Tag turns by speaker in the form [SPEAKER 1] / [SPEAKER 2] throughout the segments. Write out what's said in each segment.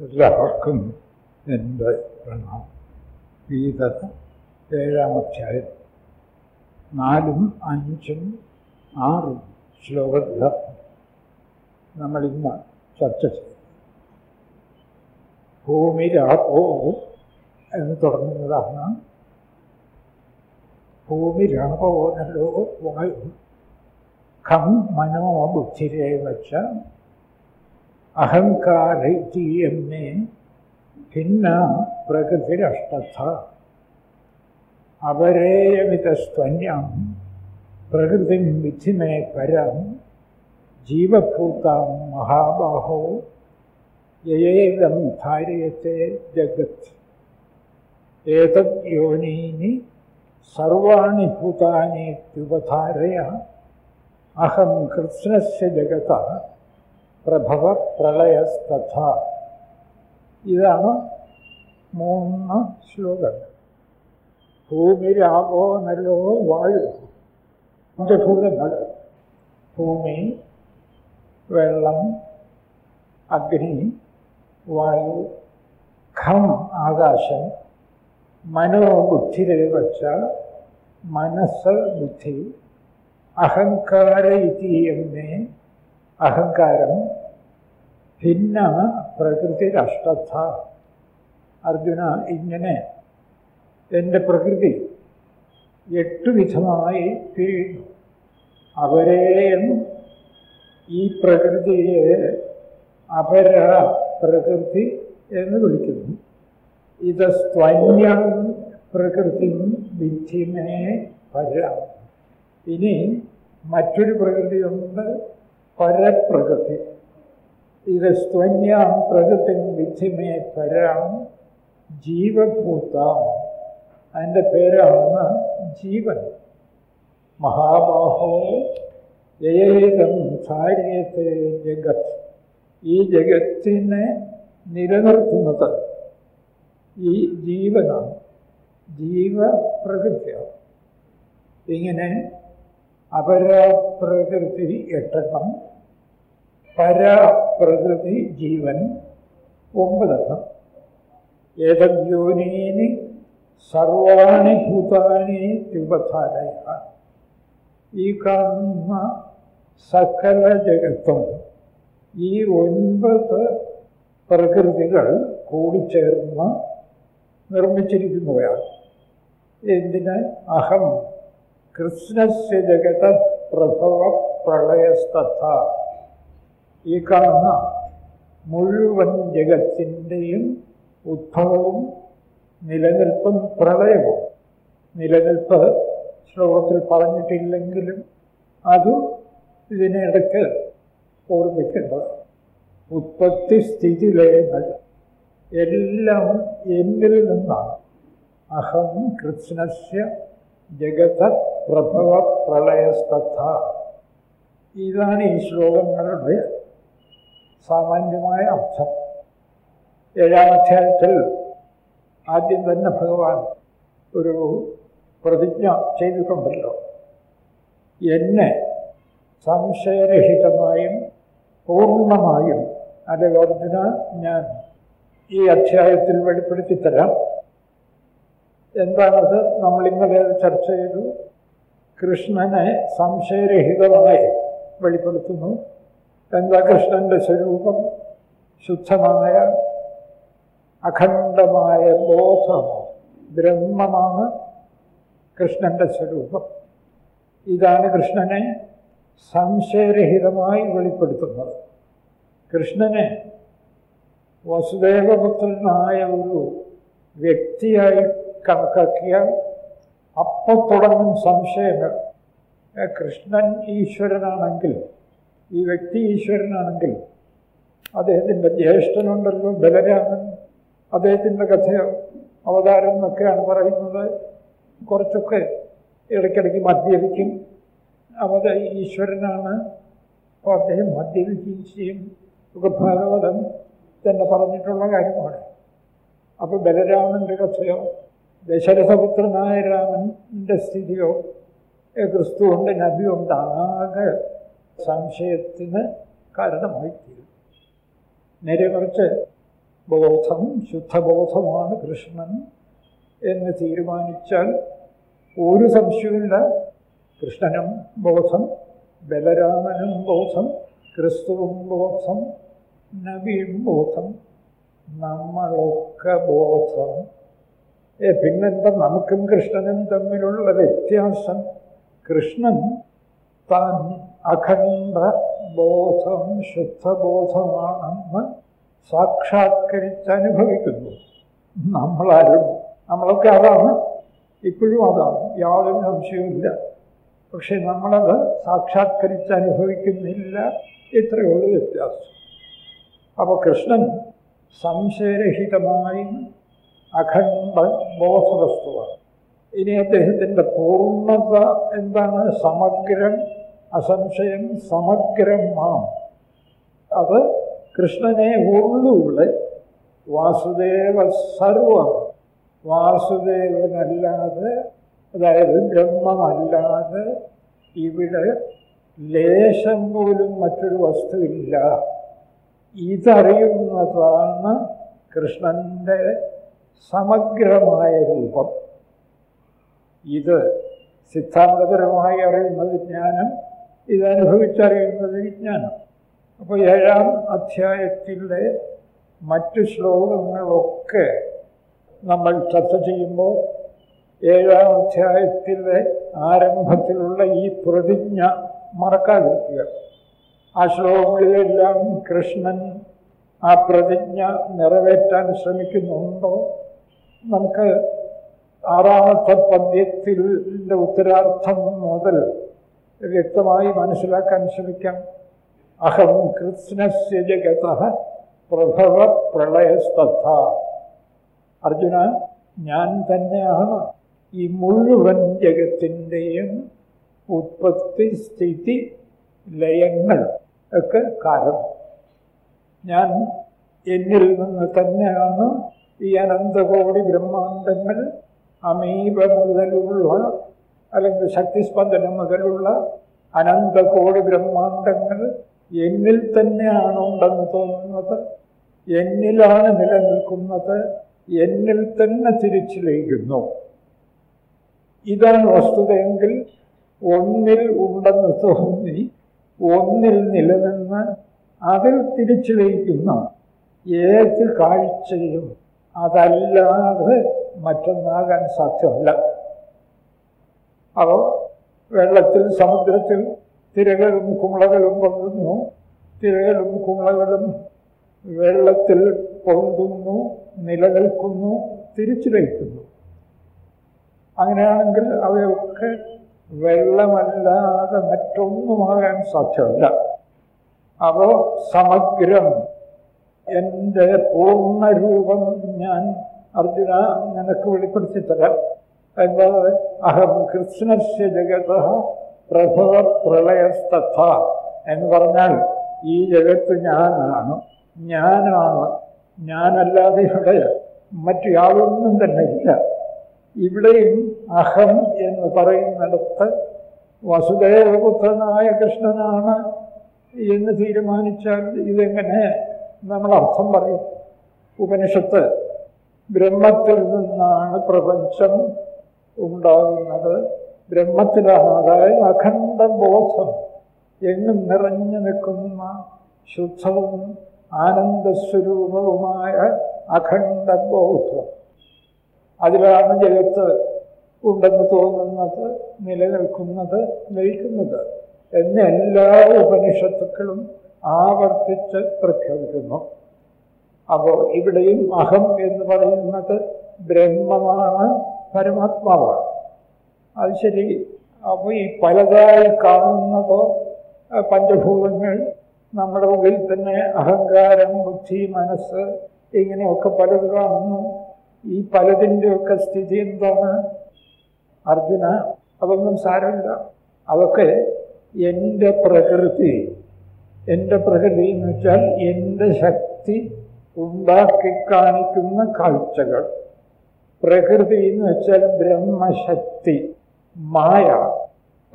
[SPEAKER 1] എല്ലാവർക്കും എന്റെ പ്രണാമം. ഗീത ഏഴാമധ്യായം നാലും അഞ്ചും ആറും ശ്ലോകത്തിൽ നമ്മളിന്ന് ചർച്ച ചെയ്തു ഭൂമിരാപോ എന്ന് തുടങ്ങുന്നതാണ്. ഭൂമിരാപോ നല്ലോ വായു ഖം മനോ ബുദ്ധിരെ വച്ച അഹങ്കാരൈതീയമ്മേ ഭിന്ന പ്രകൃതിരഷ്ടഥ അപരേയമിതസ്ത്വന്യം പ്രകൃതിം വിധി മേ പരം ജീവഭൂതാം മഹാബാഹോ യയേദം ധാര്യത്തെ ജഗത് ഏതത് യോനീനി സർവാണി ഭൂതാനീത്യുപധാരയ അഹം കൃഷ്ണസ്യ ജഗത പ്രഭവ പ്രളയസ്തഥ ഇതാണ് മൂന്ന് ശ്ലോകങ്ങൾ. ഭൂമിരാവോ നല്ലോ വായു. പഞ്ചഭൂതങ്ങൾ ഭൂമി വെള്ളം അഗ്നി വായു ഖം ആകാശം മനോബുദ്ധിരേവച്ച മനസ്സ് ബുദ്ധി അഹങ്കാര ഇതീയമ്മേ അഹങ്കാരം ഭിന്ന പ്രകൃതി പ്രകൃതിരഷ്ടഥ അർജുന ഇങ്ങനെ എന്റെ പ്രകൃതി എട്ടു വിധമായി പിരിയുന്നു അവരെയും ഈ പ്രകൃതിയെ അപര പ്രകൃതി എന്ന് വിളിക്കുന്നു. ഇത് സ്വന്യം പ്രകൃതി വിധിമേ പര. ഇനി മറ്റൊരു പ്രകൃതിയുണ്ട് പരപ്രകൃതി. ഇത് സ്വന്യാം പ്രകൃതി വിധിമേ പരാം ജീവഭൂതാം. അതിന്റെ പേരാണ് ജീവൻ. മഹാബാഹോ ഏകം സാരിയത്തെ ജഗത്. ഈ ജഗത്തിനെ നിലനിർത്തുന്നത് ഈ ജീവനാണ്. ജീവപ്രകൃതിയാണ്. ഇങ്ങനെ അപരപ്രകൃതി എട്ടെണ്ണം പരപ്രകൃതി ജീവൻ. ഒമ്പതെണ്ണം. ഏതദ്യോനീനി സർവാണി ഭൂതാനി രൂപധാരയ ഈ കാണുന്ന സകല ജഗത്തും ഈ ഒൻപത് പ്രകൃതികൾ കൂടിച്ചേർന്ന് നിർമ്മിച്ചിരിക്കുന്നവയാണ്. എന്തിന്? അഹം കൃഷ്ണസ്യ ജഗത പ്രഭവ പ്രളയസ്തഥ. ഈ കാണുന്ന മുഴുവൻ ജഗത്തിന്റെയും ഉദ്ഭവവും നിലനിൽപ്പും പ്രളയവും. നിലനിൽപ്പ് ശ്ലോകത്തിൽ പറഞ്ഞിട്ടില്ലെങ്കിലും അതും ഇതിനിടയ്ക്ക് ഓർമ്മിക്കേണ്ടത് ഉത്പത്തി സ്ഥിതി ലയങ്ങൾ എല്ലാം എന്നിൽ നിന്നാണ്. അഹം കൃഷ്ണസ്യ ജഗത പ്രഭവ പ്രളയസ്തഥ. ഇതാണ് ഈ ശ്ലോകങ്ങളുടെ സാമാന്യമായ അർത്ഥം. ഏഴാം അധ്യായത്തിൽ ആദ്യം തന്നെ ഭഗവാൻ ഒരു പ്രതിജ്ഞ ചെയ്തിട്ടുണ്ടല്ലോ. എന്നെ സംശയരഹിതമായും പൂർണമായും അല്ലെങ്കിൽ അർജുന ഞാൻ ഈ അധ്യായത്തിൽ വെളിപ്പെടുത്തി തരാം എന്താണത്? നമ്മൾ ഇന്നലെ ചർച്ച ചെയ്തു. കൃഷ്ണനെ സംശയരഹിതമായി വെളിപ്പെടുത്തുന്നു. എന്താ കൃഷ്ണന്റെ സ്വരൂപം ശുദ്ധമായ അഖണ്ഡമായ ബോധം ബ്രഹ്മമാണ് കൃഷ്ണന്റെ സ്വരൂപം. ഇതാണ് കൃഷ്ണനെ സംശയരഹിതമായി വെളിപ്പെടുത്തുന്നത്. കൃഷ്ണനെ വസുദേവപുത്രനായ ഒരു വ്യക്തിയായി കണക്കാക്കിയാൽ അപ്പോൾ തുടങ്ങും സംശയങ്ങൾ. കൃഷ്ണൻ ഈശ്വരനാണെങ്കിൽ ഈ വ്യക്തി ഈശ്വരനാണെങ്കിൽ അദ്ദേഹത്തിന്റെ ജ്യേഷ്ഠനുണ്ടല്ലോ ബലരാമൻ. അദ്ദേഹത്തിന്റെ കഥയോ അവതാരം എന്നൊക്കെയാണ് പറയുന്നത്. കുറച്ചൊക്കെ ഇടയ്ക്കിടയ്ക്ക് മദ്യപിക്കും. അവത ഈശ്വരനാണ്. അപ്പോൾ അദ്ദേഹം മദ്യപിക്കുകയും ചെയ്യും ഒക്കെ ഭാഗവതം തന്നെ പറഞ്ഞിട്ടുള്ള കാര്യമാണ്. അപ്പോൾ ബലരാമന്റെ കഥയോ ദശരഥപുത്രനായ രാമന്റെ സ്ഥിതിയോ ക്രിസ്തുവുണ്ട് നബിയുണ്ട് ആകെ സംശയത്തിന് കാരണമായി തീരും നേരെ മറിച്ച് ബോധം ശുദ്ധബോധമാണ് കൃഷ്ണൻ എന്ന് തീരുമാനിച്ചാൽ ഒരു സംശയമില്ല കൃഷ്ണനും ബോധം ബലരാമനും ബോധം ക്രിസ്തുവും ബോധം നബിയും ബോധം നമ്മളൊക്കെ ബോധം. ഏ പിന്നെന്താ നമുക്കും കൃഷ്ണനും തമ്മിലുള്ള വ്യത്യാസം? കൃഷ്ണൻ താൻ അഖണ്ഡ ബോധം ശുദ്ധബോധമാണെന്ന് സാക്ഷാത്കരിച്ച് അനുഭവിക്കുന്നു നമ്മളാരും നമ്മളൊക്കെ അതാണ്. ഇപ്പോഴും അതാണ്. യാതൊരു സംശയവുമില്ല. പക്ഷെ നമ്മളത് സാക്ഷാത്കരിച്ച് അനുഭവിക്കുന്നില്ല ഇത്രയുള്ള വ്യത്യാസം. അപ്പോൾ കൃഷ്ണൻ സംശയരഹിതമായി അഖണ്ഡ ബോധവസ്തുവാണ് ഇനി അദ്ദേഹത്തിന്റെ പൂർണത എന്താണ്? സമഗ്രം അസംശയം സമഗ്രം മാം. അത് കൃഷ്ണനെ ഉള്ളുള്ള വാസുദേവ സർവം. വാസുദേവനല്ലാതെ അതായത് ബ്രഹ്മമല്ലാതെ ഇവിടെ ലേശം പോലും മറ്റൊരു വസ്തുവില്ല. ഇതറിയുന്നതാണ് കൃഷ്ണന്റെ സമഗ്രമായ രൂപം. ഇത് സിദ്ധാന്തപരമായി അറിയുന്ന വിജ്ഞാനം ഇതനുഭവിച്ചറിയുന്നത് വിജ്ഞാനം. അപ്പോൾ ഏഴാം അധ്യായത്തിലെ മറ്റു ശ്ലോകങ്ങളൊക്കെ നമ്മൾ ചർച്ച ചെയ്യുമ്പോൾ ഏഴാം അധ്യായത്തിലെ ആരംഭത്തിലുള്ള ഈ പ്രതിജ്ഞ മറക്കാതിരിക്കുക. ആ ശ്ലോകങ്ങളിലെല്ലാം കൃഷ്ണൻ ആ പ്രതിജ്ഞ നിറവേറ്റാൻ ശ്രമിക്കുന്നുണ്ടോ? നമുക്ക് ആറാമത്തെ പദ്യത്തിന്റെ ഉത്തരാർത്ഥം മുതൽ വ്യക്തമായി മനസ്സിലാക്കാൻ ശ്രമിക്കാം. അഹം കൃഷ്ണസ്യ ജഗത പ്രഭവ പ്രളയസ്തഥ. അർജുന ഞാൻ തന്നെയാണ് ഈ മുഴുവൻ ജഗത്തിന്റെയും ഉത്പത്തി സ്ഥിതി ലയങ്ങൾ ഒക്കെ കാരണം. ഞാൻ എന്നിൽ നിന്ന് തന്നെയാണ് ഈ അനന്തകോടി ബ്രഹ്മാണ്ടങ്ങൾ അമീപ മുതലുള്ള അല്ലെങ്കിൽ ശക്തിസ്പന്ദനം മുതലുള്ള അനന്തകോടി ബ്രഹ്മാണ്ടങ്ങൾ എന്നിൽ തന്നെയാണ് ഉണ്ടെന്ന് തോന്നുന്നത്. എന്നിലാണ് നിലനിൽക്കുന്നത്. എന്നിൽ തന്നെ തിരിച്ചു ലയിക്കുന്നു ഇതാണ് വസ്തുതയെങ്കിൽ ഒന്നിൽ ഉണ്ടെന്ന് തോന്നി ഒന്നിൽ നിലനിന്ന് അതിൽ തിരിച്ചു ലയിക്കുന്ന ഏത് കാഴ്ചയും അതല്ലാതെ മറ്റൊന്നാകാൻ സാധ്യമല്ല. അപ്പോൾ വെള്ളത്തിൽ സമുദ്രത്തിൽ തിരകളും കുമളകളും പൊന്തുന്നു. തിരകളും കുമളകളും വെള്ളത്തിൽ പൊന്തുന്നു നിലനിൽക്കുന്നു തിരിച്ചു ലയിക്കുന്നു അങ്ങനെയാണെങ്കിൽ അവയൊക്കെ വെള്ളമല്ലാതെ മറ്റൊന്നുമാകാൻ സാധ്യമല്ല. അപ്പോൾ സമഗ്രം. എന്റെ പൂർണരൂപം ഞാൻ അർജുന നിനക്ക് വെളിപ്പെടുത്തി തരാം. എന്താ അഹം കൃഷ്ണസ്യ ജഗത പ്രഭവ പ്രളയസ്തഥ എന്ന് പറഞ്ഞാൽ ഈ ജഗത്ത് ഞാനാണ്. ഞാനാണ്. ഞാനല്ലാതെ ഇവിടെ മറ്റു യാതൊന്നും തന്നെ ഇല്ല. ഇവിടെയും അഹം എന്ന് പറയുന്നിടത്ത് വസുദേവപുത്രനായ കൃഷ്ണനാണ് എന്ന് തീരുമാനിച്ചാൽ ഇതെങ്ങനെ നമ്മൾ അർത്ഥം പറയും? ഉപനിഷത്ത് ബ്രഹ്മത്തിൽ നിന്നാണ് പ്രപഞ്ചം ഉണ്ടാകുന്നത് ബ്രഹ്മത്തിലാണ് അതായത് അഖണ്ഡ ബോധം എങ്ങും നിറഞ്ഞു നിൽക്കുന്ന ശുദ്ധവും ആനന്ദസ്വരൂപവുമായ അഖണ്ഡ ബോധം അതിലാണ് ജഗത്ത് ഉണ്ടെന്ന് തോന്നുന്നത് നിലനിൽക്കുന്നത് ലയിക്കുന്നത് എന്ന് എല്ലാ ഉപനിഷത്തുക്കളും ആവർത്തിച്ച് പ്രഖ്യാപിക്കുന്നു. അപ്പോൾ ഇവിടെയും അഹം എന്ന് പറയുന്നത് ബ്രഹ്മമാണ്. പരമാത്മാവാണ്. അത് ശരി. അപ്പോൾ ഈ പലതായി കാണുന്നതോ പഞ്ചഭൂതങ്ങൾ നമ്മുടെ ഉള്ളിൽ തന്നെ അഹങ്കാരം ബുദ്ധി മനസ്സ് ഇങ്ങനെയൊക്കെ പലത് കാണുന്നു. ഈ പലതിന്റെയൊക്കെ സ്ഥിതി എന്താണ്? അർജുന അതൊന്നും സാരമില്ല. അതൊക്കെ എന്റെ പ്രകൃതി. എന്റെ പ്രകൃതി എന്ന് വെച്ചാൽ എന്റെ ശക്തി ഉണ്ടാക്കി കാണിക്കുന്ന കാഴ്ചകൾ. പ്രകൃതി എന്ന് വെച്ചാൽ ബ്രഹ്മശക്തി മായ.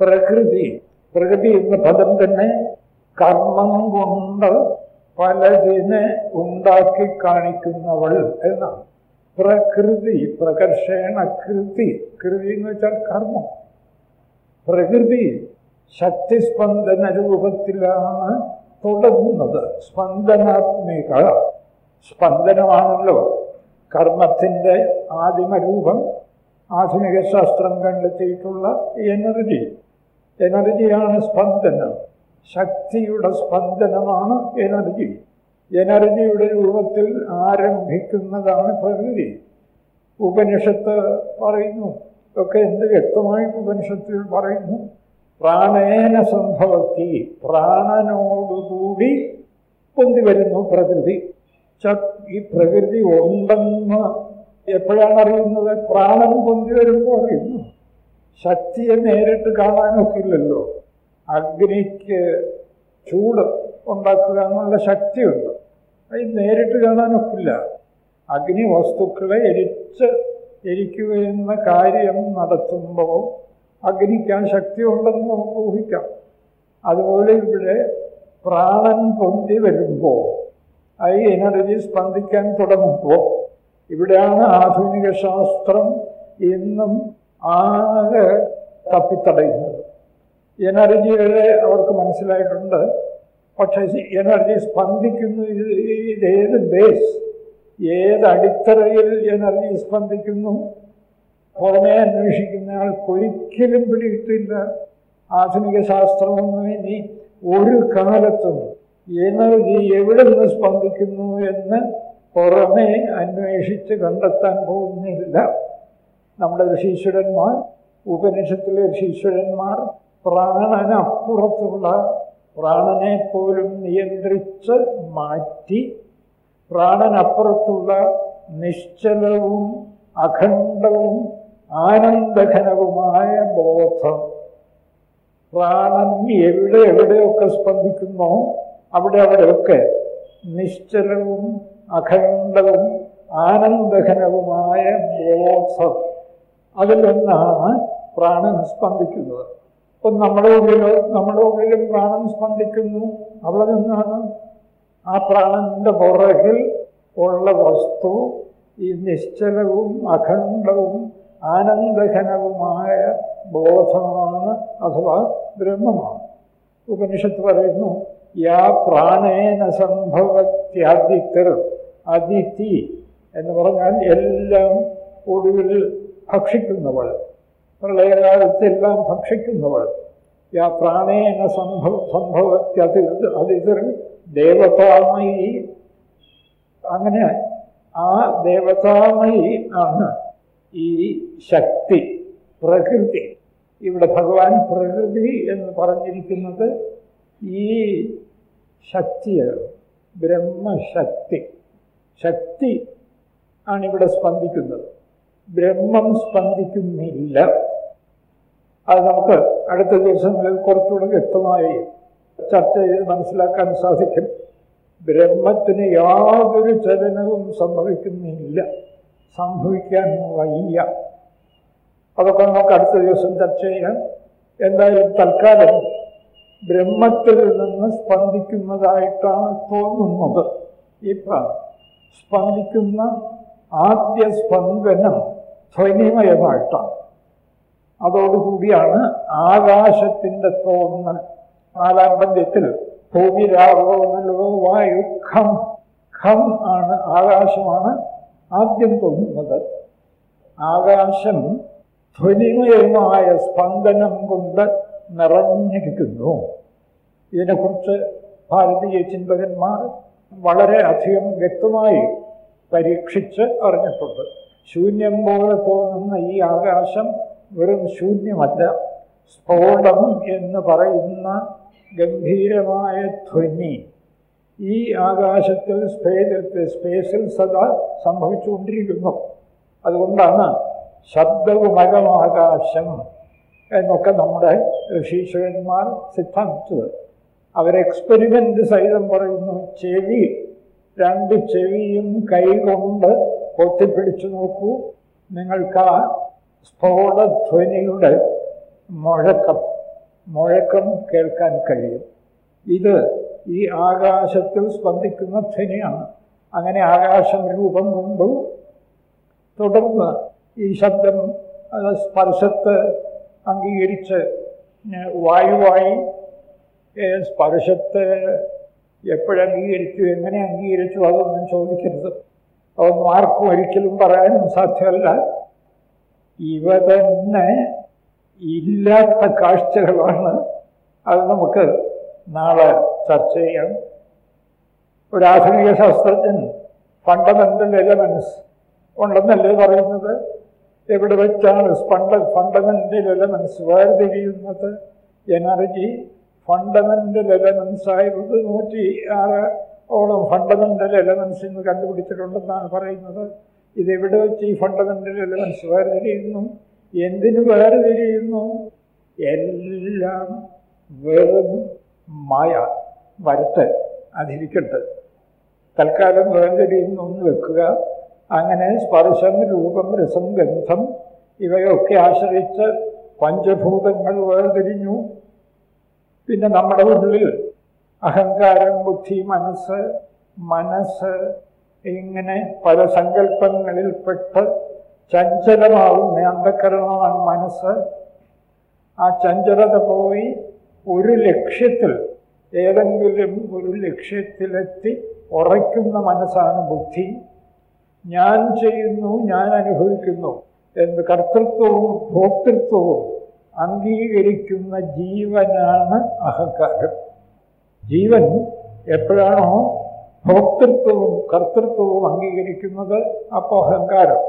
[SPEAKER 1] പ്രകൃതി. പ്രകൃതി എന്ന പദം തന്നെ കർമ്മം കൊണ്ട് പലതിനെ ഉണ്ടാക്കി കാണിക്കുന്നവൾ എന്നാണ്. പ്രകൃതി പ്രകർഷേണ കൃതി. കൃതി എന്ന് വെച്ചാൽ കർമ്മം. പ്രകൃതി ശക്തിസ്പന്ദന രൂപത്തിലാണ് തുടങ്ങുന്നത്. സ്പന്ദനാത്മിക. സ്പന്ദനമാണല്ലോ. കർമ്മത്തിന്റെ ആദിമരൂപം ആധുനിക ശാസ്ത്രം കണ്ടെത്തിയിട്ടുള്ള എനർജി എനർജിയാണ് സ്പന്ദനം. ശക്തിയുടെ സ്പന്ദനമാണ് എനർജി എനർജിയുടെ രൂപത്തിൽ ആരംഭിക്കുന്നതാണ് പ്രകൃതി. ഉപനിഷത്ത് പറയുന്നു. ഒക്കെ എന്ത് വ്യക്തമായിട്ട് ഉപനിഷത്തിൽ പറയുന്നു? പ്രാണേന സംഭവത്തി പ്രാണനോടുകൂടി പൊന്തി വരുന്നു പ്രകൃതി. ഈ പ്രകൃതി ഉണ്ടെന്ന് എപ്പോഴാണ് അറിയുന്നത്? പ്രാണൻ പൊന്തി വരുമ്പോൾ അറിയുന്നു. ശക്തിയെ നേരിട്ട് കാണാനൊക്കില്ലല്ലോ അഗ്നിക്ക് ചൂട് ഉണ്ടാക്കുക എന്നുള്ള ശക്തിയുണ്ട്. അത് നേരിട്ട് കാണാനൊക്കില്ല അഗ്നി വസ്തുക്കളെ എരിച്ച് എരിക്കുക എന്ന കാര്യം നടത്തുമ്പോൾ അഗ്നിക്കാൻ ശക്തി ഉണ്ടെന്ന് നമുക്ക് ഊഹിക്കാം. അതുപോലെ ഇവിടെ പ്രാണൻ പൊന്തി വരുമ്പോൾ ഈ എനർജി സ്പന്ദിക്കാൻ തുടങ്ങുമ്പോൾ ഇവിടെയാണ് ആധുനിക ശാസ്ത്രം എന്നും ആകെ തപ്പിത്തടയുന്നത്. എനർജികളെ അവർക്ക് മനസ്സിലായിട്ടുണ്ട്. പക്ഷേ എനർജി സ്പന്ദിക്കുന്നു ഇത് ഏത് ബേസ് ഏത് അടിത്തറയിൽ എനർജി സ്പന്ദിക്കുന്നു? പുറമേ അന്വേഷിക്കുന്ന ആൾക്കൊരിക്കലും പിടിയിട്ടില്ല. ആധുനിക ശാസ്ത്രമൊന്നും ഇനി ഒരു കാലത്തും എനർജി എവിടെ നിന്ന് സ്പന്ദിക്കുന്നു എന്ന് പുറമേ അന്വേഷിച്ച് കണ്ടെത്താൻ പോകുന്നില്ല. നമ്മുടെ ഋഷീശ്വരന്മാർ ഉപനിഷത്തിലെ ഋഷീശ്വരന്മാർ പ്രാണനപ്പുറത്തുള്ള പ്രാണനെ പോലും നിയന്ത്രിച്ച് മാറ്റി പ്രാണനപ്പുറത്തുള്ള നിശ്ചലവും അഖണ്ഡവും ആനന്ദഘനവുമായ ബോധം. പ്രാണൻ എവിടെ എവിടെയൊക്കെ സ്പന്ദിക്കുന്നോ അവിടെ അവിടെയൊക്കെ നിശ്ചലവും അഖണ്ഡവും ആനന്ദഘനവുമായ ബോധം. അതിലൊന്നാണ് പ്രാണൻ സ്പന്ദിക്കുന്നത്. ഇപ്പം നമ്മുടെ ഉള്ളിൽ നമ്മുടെ ഉള്ളിലും പ്രാണൻ സ്പന്ദിക്കുന്നു. അവിടെ നിന്നാണ് ആ പ്രാണന്റെ പുറകിൽ ഉള്ള വസ്തു ഈ നിശ്ചലവും അഖണ്ഡവും ആനന്ദഘനവുമായ ബോധമാണ് അഥവാ ബ്രഹ്മമാണ്. ഉപനിഷത്ത് പറയുന്നു യാ പ്രാണേന സംഭവത്യാദിത്തർ അതിഥി എന്ന് പറഞ്ഞാൽ എല്ലാം ഒടുവിൽ ഭക്ഷിക്കുന്നവൾ. പ്രളയകാലത്തെല്ലാം ഭക്ഷിക്കുന്നവൾ. യാ പ്രാണേന സംഭവ സംഭവത്യതി അതിഥിർ ദേവതാമയി. അങ്ങനെ ആ ദേവതാമയി ആണ് ഈ ശക്തി പ്രകൃതി. ഇവിടെ ഭഗവാൻ പ്രകൃതി എന്ന് പറഞ്ഞിരിക്കുന്നത് ഈ ശക്തി ബ്രഹ്മശക്തി. ശക്തി ആണിവിടെ സ്പന്ദിക്കുന്നത്. ബ്രഹ്മം സ്പന്ദിക്കുന്നില്ല. അത് നമുക്ക് അടുത്ത ദിവസങ്ങളിൽ കുറച്ചുകൂടെ വ്യക്തമായി ചർച്ച ചെയ്ത് മനസ്സിലാക്കാൻ സാധിക്കും. ബ്രഹ്മത്തിന് യാതൊരു ചലനവും സംഭവിക്കുന്നില്ല. സംഭവിക്കാൻ വയ്യ. അതൊക്കെ നമുക്ക് അടുത്ത ദിവസം ചർച്ച ചെയ്യാം. എന്തായാലും തൽക്കാലം ബ്രഹ്മത്തിൽ നിന്ന് സ്പന്ദിക്കുന്നതായിട്ടാണ് തോന്നുന്നത്. പ്രാണം സ്പന്ദിക്കുന്ന ആദ്യ സ്പന്ദനം ധ്വനിമയമായിട്ടാണ്. അതോടുകൂടിയാണ് ആകാശത്തിന്റെ തോന്നൽ. നാലാം പദ്യത്തിൽ ഭൂമിരാവോ നല്ലോ വായു ഖം ഖം ആണ് ആകാശമാണ് ആദ്യം തോന്നുന്നത്. ആകാശം ധ്വനിമയമായ സ്പന്ദനം കൊണ്ട് നിറഞ്ഞിരിക്കുന്നു. ഇതിനെക്കുറിച്ച് ഭാരതീയ ചിന്തകന്മാർ വളരെ അധികം വ്യക്തമായി പരീക്ഷിച്ച് അറിഞ്ഞിട്ടുണ്ട്. ശൂന്യം പോലെ തോന്നുന്ന ഈ ആകാശം വെറും ശൂന്യമല്ല. സ്ഫോടം എന്ന് പറയുന്ന ഗംഭീരമായ ധ്വനി ഈ ആകാശത്തിൽ സ്പേസിൽ സദാ സംഭവിച്ചുകൊണ്ടിരിക്കുന്നു. അതുകൊണ്ടാണ് ശബ്ദവുമകമാകാശം എന്നൊക്കെ നമ്മുടെ ഋഷീശ്വരന്മാർ സിദ്ധാന്തിച്ചത് അവർ എക്സ്പെരിമെന്റ് സഹിതം പറയുന്നു. ചെവി രണ്ട് ചെവിയും കൈകൊണ്ട് പൊത്തിപ്പിടിച്ചു നോക്കൂ. നിങ്ങൾക്ക് ആ സ്ഫോടധ്വനിയുടെ മുഴക്കം മുഴക്കം കേൾക്കാൻ കഴിയും. ഇത് ഈ ആകാശത്തിൽ സ്പന്ദിക്കുന്ന ധ്വനിയാണ്. അങ്ങനെ ആകാശം രൂപം കൊണ്ടു തുടർന്ന് ഈ ശബ്ദം സ്പർശത്ത് അംഗീകരിച്ച് വായുവായി സ്പർശത്തെ എപ്പോഴംഗീകരിച്ചു എങ്ങനെ അംഗീകരിച്ചു അതൊന്നും ചോദിക്കരുത്. അതൊന്നും ആർക്കും ഒരിക്കലും പറയാനും സാധ്യമല്ല. ഇവ തന്നെ ഇല്ലാത്ത കാഴ്ചകളാണ്. അത് നമുക്ക് നാളെ ചർച്ച ചെയ്യാം. ഒരു ആധുനിക ശാസ്ത്രജ്ഞൻ ഫണ്ടമെന്റൽ എലമെന്റ്സ് ഉണ്ടെന്നല്ലേ പറയുന്നത്? എവിടെ വെച്ചാണ് ഫണ്ട ഫണ്ടമെന്റൽ എലമെന്റ്സ് വേർതിരിയുന്നത്? എനർജി ഫണ്ടമെന്റൽ എലമെന്റ്സ് ആയിരുന്നത് നൂറ്റി ആറ് ഓളം ഫണ്ടമെന്റൽ എലമെന്റ്സ് ഇന്ന് കണ്ടുപിടിച്ചിട്ടുണ്ടെന്നാണ് പറയുന്നത്. ഇതെവിടെ വെച്ച് ഈ ഫണ്ടമെന്റൽ എലമെന്റ്സ് വേർതിരിയുന്നു? എന്തിനു വേർതിരിയുന്നു? എല്ലാം വെറും മായ വരുത്ത് അതിരിക്കട്ടെ. തൽക്കാലം വേർതിരിയുന്നു ഒന്ന് വെക്കുക. അങ്ങനെ സ്പർശം രൂപം രസം ഗന്ധം ഇവയൊക്കെ ആശ്രയിച്ച് പഞ്ചഭൂതങ്ങൾ വേർതിരിഞ്ഞു. പിന്നെ നമ്മുടെ ഉള്ളിൽ അഹങ്കാരം ബുദ്ധി മനസ്സ് മനസ്സ് ഇങ്ങനെ പല സങ്കല്പങ്ങളിൽ പെട്ട് ചഞ്ചലമാവുന്ന അന്ധക്കരണമാണ് മനസ്സ്. ആ ചഞ്ചലത പോയി ഒരു ലക്ഷ്യത്തിൽ ഏതെങ്കിലും ഒരു ലക്ഷ്യത്തിലെത്തി ഉറയ്ക്കുന്ന മനസ്സാണ് ബുദ്ധി. ഞാൻ ചെയ്യുന്നു ഞാൻ അനുഭവിക്കുന്നു എന്ന് കർത്തൃത്വവും ഭോക്തൃത്വവും അംഗീകരിക്കുന്ന ജീവനാണ് അഹങ്കാരം. ജീവൻ എപ്പോഴാണോ ഭോക്തൃത്വവും കർത്തൃത്വവും അംഗീകരിക്കുന്നത് അപ്പോൾ അഹങ്കാരം.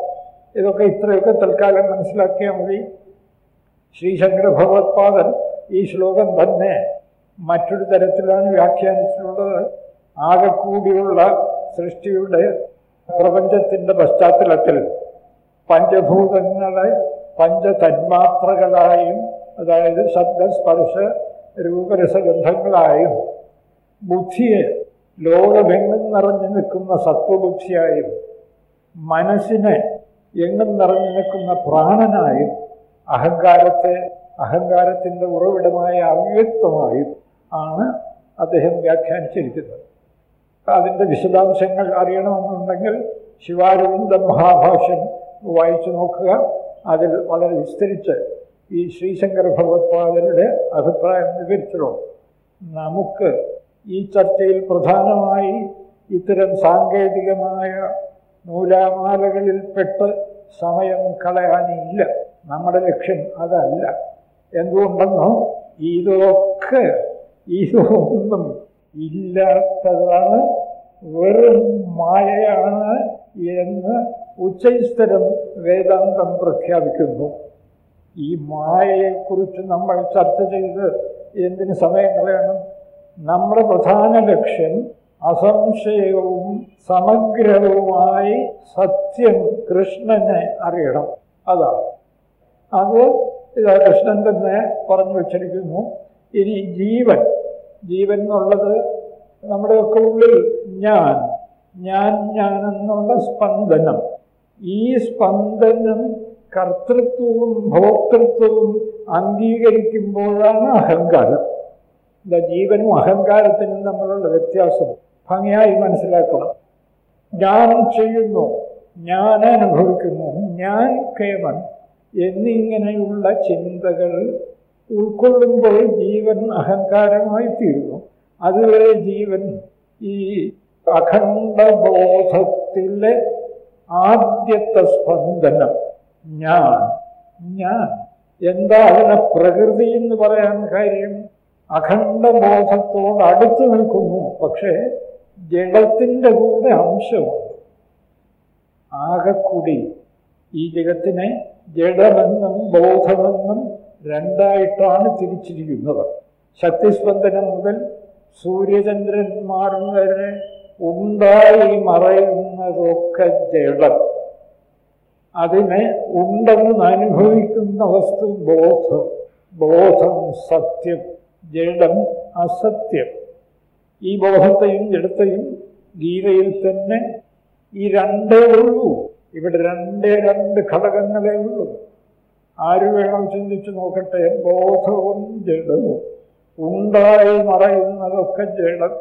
[SPEAKER 1] ഇതൊക്കെ ഇത്രയൊക്കെ തൽക്കാലം മനസ്സിലാക്കിയാൽ മതി. ശ്രീശങ്കര ഭഗവത്പാദൻ ഈ ശ്ലോകം തന്നെ മറ്റൊരു തരത്തിലാണ് വ്യാഖ്യാനിച്ചിട്ടുള്ളത്. ആകെക്കൂടിയുള്ള സൃഷ്ടിയുടെ പ്രപഞ്ചത്തിന്റെ പശ്ചാത്തലത്തിൽ പഞ്ചഭൂതങ്ങളെ പഞ്ചതന്മാത്രകളായും അതായത് ശബ്ദസ്പർശ രൂപരസഗന്ധങ്ങളായും ബുദ്ധിയെ ലോകമെങ്ങും നിറഞ്ഞു നിൽക്കുന്ന സത്വബുദ്ധിയായും മനസ്സിനെ എങ്ങും നിറഞ്ഞു നിൽക്കുന്ന പ്രാണനായും അഹങ്കാരത്തെ അഹങ്കാരത്തിന്റെ ഉറവിടമായ അവ്യക്തമായും ആണ് അദ്ദേഹം വ്യാഖ്യാനിച്ചിരിക്കുന്നത്. അതിന്റെ വിശദാംശങ്ങൾ അറിയണമെന്നുണ്ടെങ്കിൽ ശിവാരവിന്ദ മഹാഭാഷ്യം വായിച്ചു നോക്കുക. അതിൽ വളരെ വിസ്തരിച്ച് ഈ ശ്രീശങ്കര ഭഗവത്പാദരുടെ അഭിപ്രായം വിവരിച്ചിട്ടുണ്ട് നമുക്ക് ഈ ചർച്ചയിൽ പ്രധാനമായി ഇത്തരം സാങ്കേതികമായ നൂലാമാലകളിൽ പെട്ട് സമയം കളയാനില്ല. നമ്മുടെ ലക്ഷ്യം അതല്ല. എന്തുകൊണ്ടെന്നോ ഇതൊക്കെ ഇതൊന്നും ഇല്ലാത്തതാണ് വെറും മായയാണ് എന്ന് ഉച്ചൈസ്തരം വേദാന്തം പ്രഖ്യാപിക്കുന്നു. ഈ മായയെക്കുറിച്ച് നമ്മൾ ചർച്ച ചെയ്ത് എന്തിന് സമയം കളയണം? നമ്മുടെ പ്രധാന ലക്ഷ്യം അസംശയവും സമഗ്രവുമായി സത്യം കൃഷ്ണനെ അറിയണം. അതാണ്. അത് ഇതാ കൃഷ്ണൻ തന്നെ പറഞ്ഞു വച്ചിരിക്കുന്നു. ഇനി ജീവൻ ജീവൻ എന്നുള്ളത് നമ്മുടെയൊക്കെ ഉള്ളിൽ ഞാൻ ഞാൻ ഞാൻ എന്നുള്ള സ്പന്ദനം. ഈ സ്പന്ദനം കർത്തൃത്വവും ഭോക്തൃത്വവും അംഗീകരിക്കുമ്പോഴാണ് അഹങ്കാരം. എന്താ ജീവനും അഹങ്കാരത്തിനും തമ്മിലുള്ള വ്യത്യാസം. ഭംഗിയായി മനസ്സിലാക്കണം. ഞാൻ ചെയ്യുന്നു ഞാൻ അനുഭവിക്കുന്നു ഞാൻ കേവൻ എന്നിങ്ങനെയുള്ള ചിന്തകൾ ഉൾക്കൊള്ളുമ്പോൾ ജീവൻ അഹങ്കാരമായി തീരുന്നു അതുവരെ ജീവൻ ഈ അഖണ്ഡബോധത്തിലെ ആദ്യത്തെ സ്പന്ദനം ഞാൻ ഞാൻ. എന്താ അതിനെ പ്രകൃതി എന്ന് പറയാൻ കാര്യം? അഖണ്ഡബോധത്തോട് അടുത്തു നിൽക്കുന്നു. പക്ഷേ ജഡത്തിന്റെ കൂടെ അംശമുണ്ട്. ആകെക്കൂടി ഈ ജഗത്തിനെ ജഡമെന്നും ബോധമെന്നും രണ്ടായിട്ടാണ് തിരിച്ചിരിക്കുന്നത്. ശക്തിസ്പന്ദനം മുതൽ സൂര്യചന്ദ്രന്മാർ വരെ ഉണ്ടായി മറയുന്നതൊക്കെ ജഡം. അതിനെ ഉണ്ടെന്ന് അനുഭവിക്കുന്ന വസ്തു ബോധം. ബോധം സത്യം ജഡം അസത്യം. ഈ ബോധത്തെയും ജഡത്തെയും ഗീതയിൽ തന്നെ ഈ രണ്ടേ ഉള്ളൂ. ഇവിടെ രണ്ടേ രണ്ട് ഘടകങ്ങളേ ഉള്ളൂ. ആര് വേണം ചിന്തിച്ചു നോക്കട്ടെ? ബോധവും ജഡവും. ഉണ്ടായി മറയുന്നതൊക്കെ ജഡം.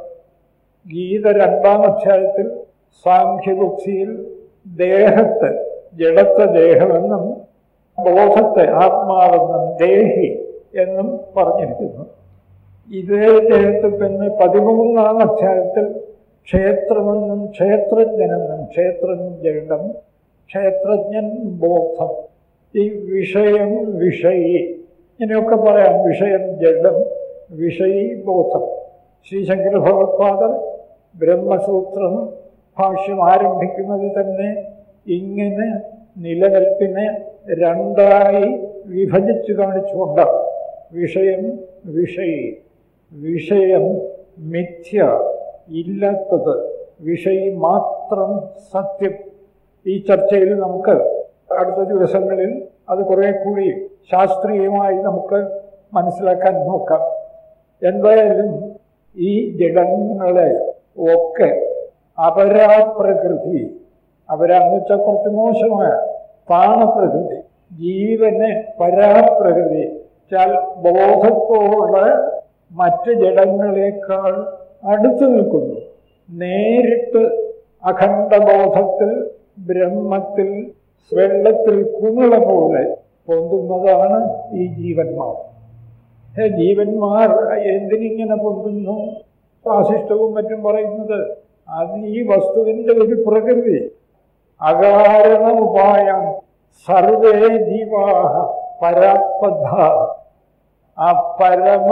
[SPEAKER 1] ഗീത രണ്ടാം അധ്യായത്തിൽ സാഖ്യബുദ്ധിയിൽ ദേഹത്തെ ജഡത്തെ ദേഹമെന്നും ബോധത്തെ ആത്മാവെന്നും ദേഹി എന്നും പറഞ്ഞിരിക്കുന്നു. ഇതേ ദേഹത്തിൽ പിന്നെ പതിമൂന്നാം അധ്യായത്തിൽ ക്ഷേത്രമെന്നും ക്ഷേത്രജ്ഞനെന്നും ക്ഷേത്രം ജഡം ക്ഷേത്രജ്ഞൻ ബോധം. ഈ വിഷയം വിഷയി. ഇങ്ങനെയൊക്കെ പറയാം. വിഷയം ജഡം വിഷയി ബോധം. ശ്രീശങ്കര ഭഗവത്പാദർ ബ്രഹ്മസൂത്രം ഭാഷ്യം ആരംഭിക്കുന്നത് തന്നെ ഇങ്ങനെ നിലനിൽപ്പിനെ രണ്ടായി വിഭജിച്ച് കാണിച്ചുകൊണ്ട് വിഷയം വിഷയി. വിഷയം മിഥ്യ ഇല്ലാത്തത്. വിഷയി മാത്രം സത്യം. ഈ ചർച്ചയിൽ നമുക്ക് അടുത്ത ദിവസങ്ങളിൽ അത് കുറെ കൂടി ശാസ്ത്രീയമായി നമുക്ക് മനസ്സിലാക്കാൻ നോക്കാം. എന്തായാലും ഈ ജഡങ്ങളെ ഒക്കെ അപരാപ്രകൃതി അപരാന്ന് വെച്ചാൽ കുറച്ച് മോശമായ താണപ്രകൃതി ജീവനെ പരാപ്രകൃതി വെച്ചാൽ ബോധത്തോട് മറ്റ് ജഡങ്ങളെക്കാൾ അടുത്തു നിൽക്കുന്നു. നേരിട്ട് അഖണ്ഡബോധത്തിൽ ബ്രഹ്മത്തിൽ വെള്ളത്തിൽ കുമിള പോലെ പൊന്തുന്നതാണ് ഈ ജീവന്മാർ. ജീവന്മാർ എന്തിനിങ്ങനെ പൊന്തുന്നു? വാസിഷ്ടവും മറ്റും പറയുന്നത് അത് ഈ വസ്തുവിന്റെ ഒരു പ്രകൃതി. അകാരണ ഉപായം സർവേ ജീവാഹ പരാപദ്ധ ആ പരമ